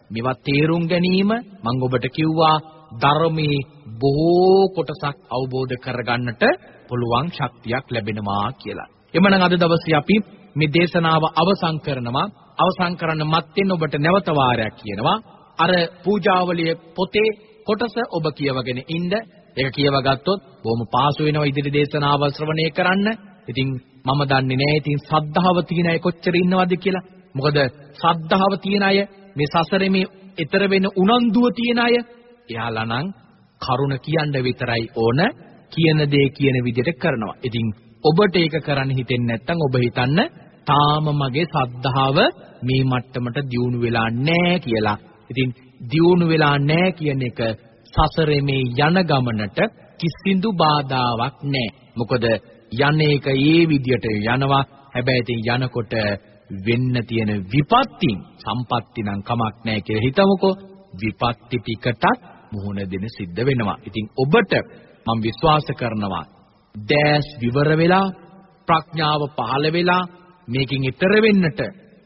මේවා තේරුම් ගැනීම මම ඔබට කිව්වා ධර්මයේ බොහෝ කොටසක් අවබෝධ කරගන්නට පුළුවන් ශක්තියක් ලැබෙනවා කියලා. එමනම් අද දවසේ අපි මේ දේශනාව අවසන් කරනවා. අවසන් කරන්න මත්තෙන් ඔබට නැවත වාරයක් කියනවා. අර පූජාවලිය පොතේ කොටස ඔබ කියවගෙන ඉන්න. ඒක කියව ගත්තොත් බොහොම පාසු වෙනවා ඉදිරි දේශනාවල් ශ්‍රවණය කරන්න. ඉතින් මම දන්නේ නැහැ ඉතින් සද්ධාව තියෙන අය කොච්චර ඉන්නවද කියලා. මොකද සද්ධාව තියෙන අය මේ සසරේ මේ ඊතර වෙන උනන්දුව තියෙන අය එයාලා නම් කරුණ කියන්න විතරයි ඕන කියන දේ කියන විදිහට කරනවා. ඉතින් ඔබට ඒක කරන්න හිතෙන්නේ නැත්නම් ඔබ හිතන්න තාම මගේ සද්ධාව මේ මට්ටමට දියුණු වෙලා නැහැ කියලා. ඉතින් දියුණු වෙලා නැහැ කියන එක සසරේ මේ යන ගමනට කිසිදු බාධාවක් නැහැ. මොකද යන්නේක ඒ විදියට යනවා. හැබැයි ඉතින් යනකොට වෙන්න තියෙන විපත්තින් සම්පත්ති නම් කමක් නැහැ කියලා හිතමුකෝ. විපත්ති ටිකටත් මුහුණ දෙන්න සිද්ධ වෙනවා. ඉතින් ඔබට මම විශ්වාස කරනවා දැස් විවර වෙලා ප්‍රඥාව පහළ වෙලා මේකෙන් ඈතර වෙන්නට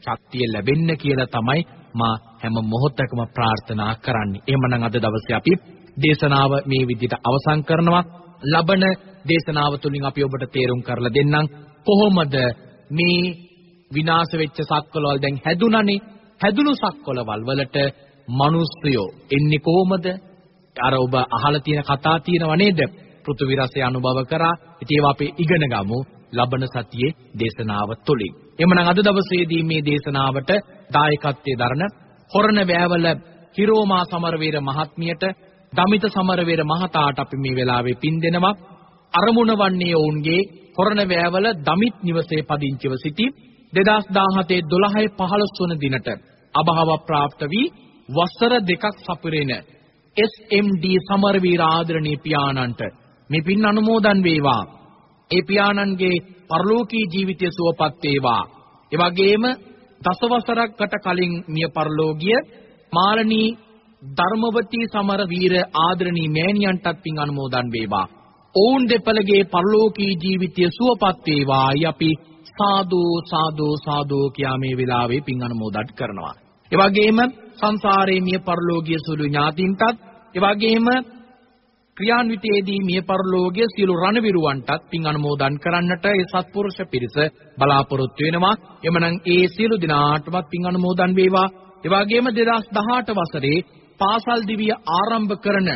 ශක්තිය ලැබෙන්න කියලා තමයි මා හැම මොහොතකම ප්‍රාර්ථනා කරන්නේ. එහෙමනම් අද දවසේ අපි දේශනාව මේ විදිහට අවසන් කරනවා. ලබන දේශනාව තුළින් අපි ඔබට තේරුම් කරලා දෙන්නම් කොහොමද මේ විනාශ වෙච්ච සක්වලවල් දැන් හැදුනනේ හැදුණු සක්වලවල් වලට මිනිස්සුયો එන්නේ කොහොමද අර ඔබ අහලා තියෙන කතා තියෙනව නේද? පෘථිවි රසය අනුභව කරා. ඉතින් ඒවා අපි ඉගෙන ගමු ලබන සතියේ දේශනාව තුළින්. එhmenan අද දවසේදී මේ දේශනාවට දායකත්වයේ දරන හොරණ වෑවල හිරෝමා සමරවීර මහත්මියට දමිත සමරවීර මහතාට අපි මේ වෙලාවේ පින් දෙනවා. අරමුණ වන්නේ ඔවුන්ගේ හොරණ වෑවල දමිත් නිවසේ පදිංචිව සිටි 2017 12 15 වන දිනට අභාව ප්‍රාප්ත වී වසර දෙකක් සපිරෙන SMD සමරවීර ආදරණීය පියාණන්ට මේ පින් අනුමෝදන් වේවා. ඒ පියාණන්ගේ පරලෝකී ජීවිතය සුවපත් වේවා. ඒ වගේම දසවසරකට කලින් මිය පරලෝකීය මාළනී ධර්මවතී සමරවීර ආදරණීය මෑණියන්ටත් පින් අනුමෝදන් වේවා. ඔවුන් දෙපළගේ පරලෝකී ජීවිතය සුවපත් වේවායි අපි සාදු සාදු සාදු කියා මේ වෙලාවේ පින් අනුමෝදන් කරනවා. ඒ වගේම සංසාරයේ මිය පරලෝකීය සුළු ඥාතින්ටත් ඒ වගේම ක්‍රියාන්විතයේදී මිය පරලෝකීය සියලු රණවිරුවන්ටත් පින් අනුමෝදන් කරන්නට ඒ සත්පුරුෂ පිරිස බලාපොරොත්තු වෙනවා. එමනම් ඒ සියලු දිනාටමත් පින් අනුමෝදන් වේවා. ඒ වගේම 2018 වසරේ පාසල් දිවිය ආරම්භ කරන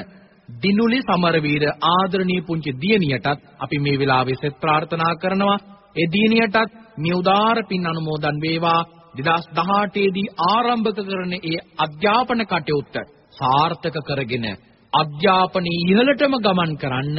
දිනුලි සමරවීර ආදරණීය පුංචි දියණියටත් අපි මේ වෙලාවේ සෙත් ප්‍රාර්ථනා කරනවා. ඒ දියණියටත් මේ උදාාර පින් අනුමෝදන් වේවා. 2018 දී ආරම්භ කරන ඒ අධ්‍යාපන කටයුත්ත සාර්ථක කරගෙන අධ්‍යාපනයේ ඉහළටම ගමන් කරන්න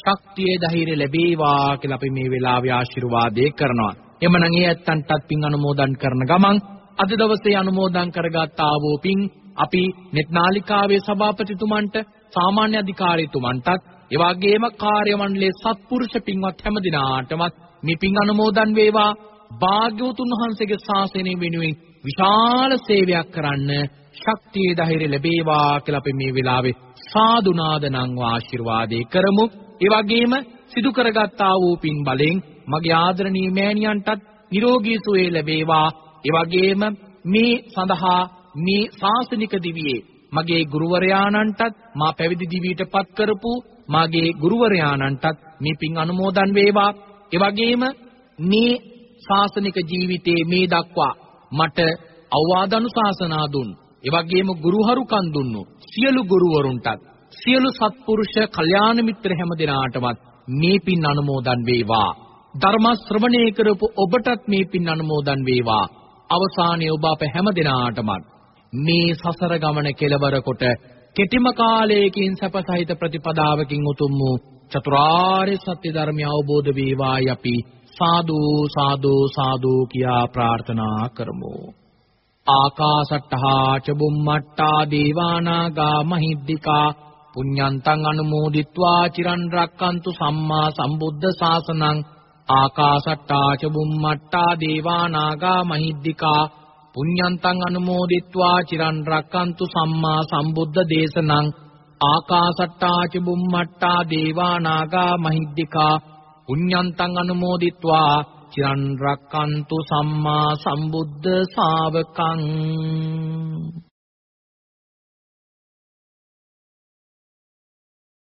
ශක්තිය ධෛර්ය ලැබේවා කියලා අපි මේ වෙලාවේ ආශිර්වාදේ කරනවා. එමනම් ඒ ඇත්තන්ටත් පින් අනුමෝදන් කරන ගමන් අද දවසේ අනුමෝදන් කරගත් ආවෝ පින් අපි net නාලිකාවේ සභාපතිතුමන්ට සාමාන්‍ය අධිකාරීතුමන්ටත් ඒ වගේම කාර්ය මණ්ඩලයේ සත්පුරුෂ පින්වත් හැම දිනාටමත් මේ පින් අනුමෝදන් වේවා භාග්‍යවතුන් වහන්සේගේ ශාසනය වෙනුවෙන් විශාල සේවයක් කරන්න ශක්තිය ධෛර්ය ලැබේවා කියලා අපි මේ වෙලාවේ සාදුනාදනං ආශිර්වාදේ කරමු. ඒ වගේම සිදු කරගත්තා වූ පින් බලෙන් මගේ ආදරණීය මෑණියන්ටත් නිරෝගී සුවය ලැබේවා. ඒ වගේම මේ සඳහා මේ ශාසනික දිවියේ මගේ ගුරුවරයාණන්ටත් මා පැවිදි දිවියටපත් කරපු මාගේ ගුරුවරයාණන්ටත් මේ පින් අනුමෝදන් වේවා. ඒ වගේම මේ ශාසනික ජීවිතයේ මේ දක්වා මට අවවාද අනුශාසනා දුන් ඒ වගේම ගුරුහරුකම් දුන්නු සියලු ගුරුවරුන්ටත් සියලු සත්පුරුෂ කල්යාණ මිත්‍ර හැම දෙනාටමත් මේ පින් අනුමෝදන් වේවා. ධර්ම ශ්‍රවණය කරපු ඔබටත් මේ පින් අනුමෝදන් වේවා. අවසානයේ ඔබ අප හැම දෙනාටමත් මේ සසර ගමන කෙලවර කොට කෙටිම කාලයකින් සැපසහිත ප්‍රතිපදාවකින් උතුම් වූ චතුරාර්ය සත්‍ය ධර්මය අවබෝධ වේවායි අපි සාදු සාදු සාදු කියා ප්‍රාර්ථනා කරමු. ආකාසට්ටහා ච බුම්මට්ටා දීවානාගා මහිද්దికා පුඤ්ඤන්තං අනුමෝදිත්වා චිරන් රක්칸තු සම්මා සම්බුද්ධ ශාසනං ආකාසට්ටා ච බුම්මට්ටා දීවානාගා මහිද්దికා පුඤ්ඤන්තං අනුමෝදිත්වා චිරන් රක්칸තු සම්මා සම්බුද්ධ දේශනං ආකාසට්ටා ච බුම්මට්ටා දීවානාගා මහිද්దికා පුඤ්ඤන්තං අනුමෝදිත්වා චිරන් රක්칸තු සම්මා සම්බුද්ධ ශාවකං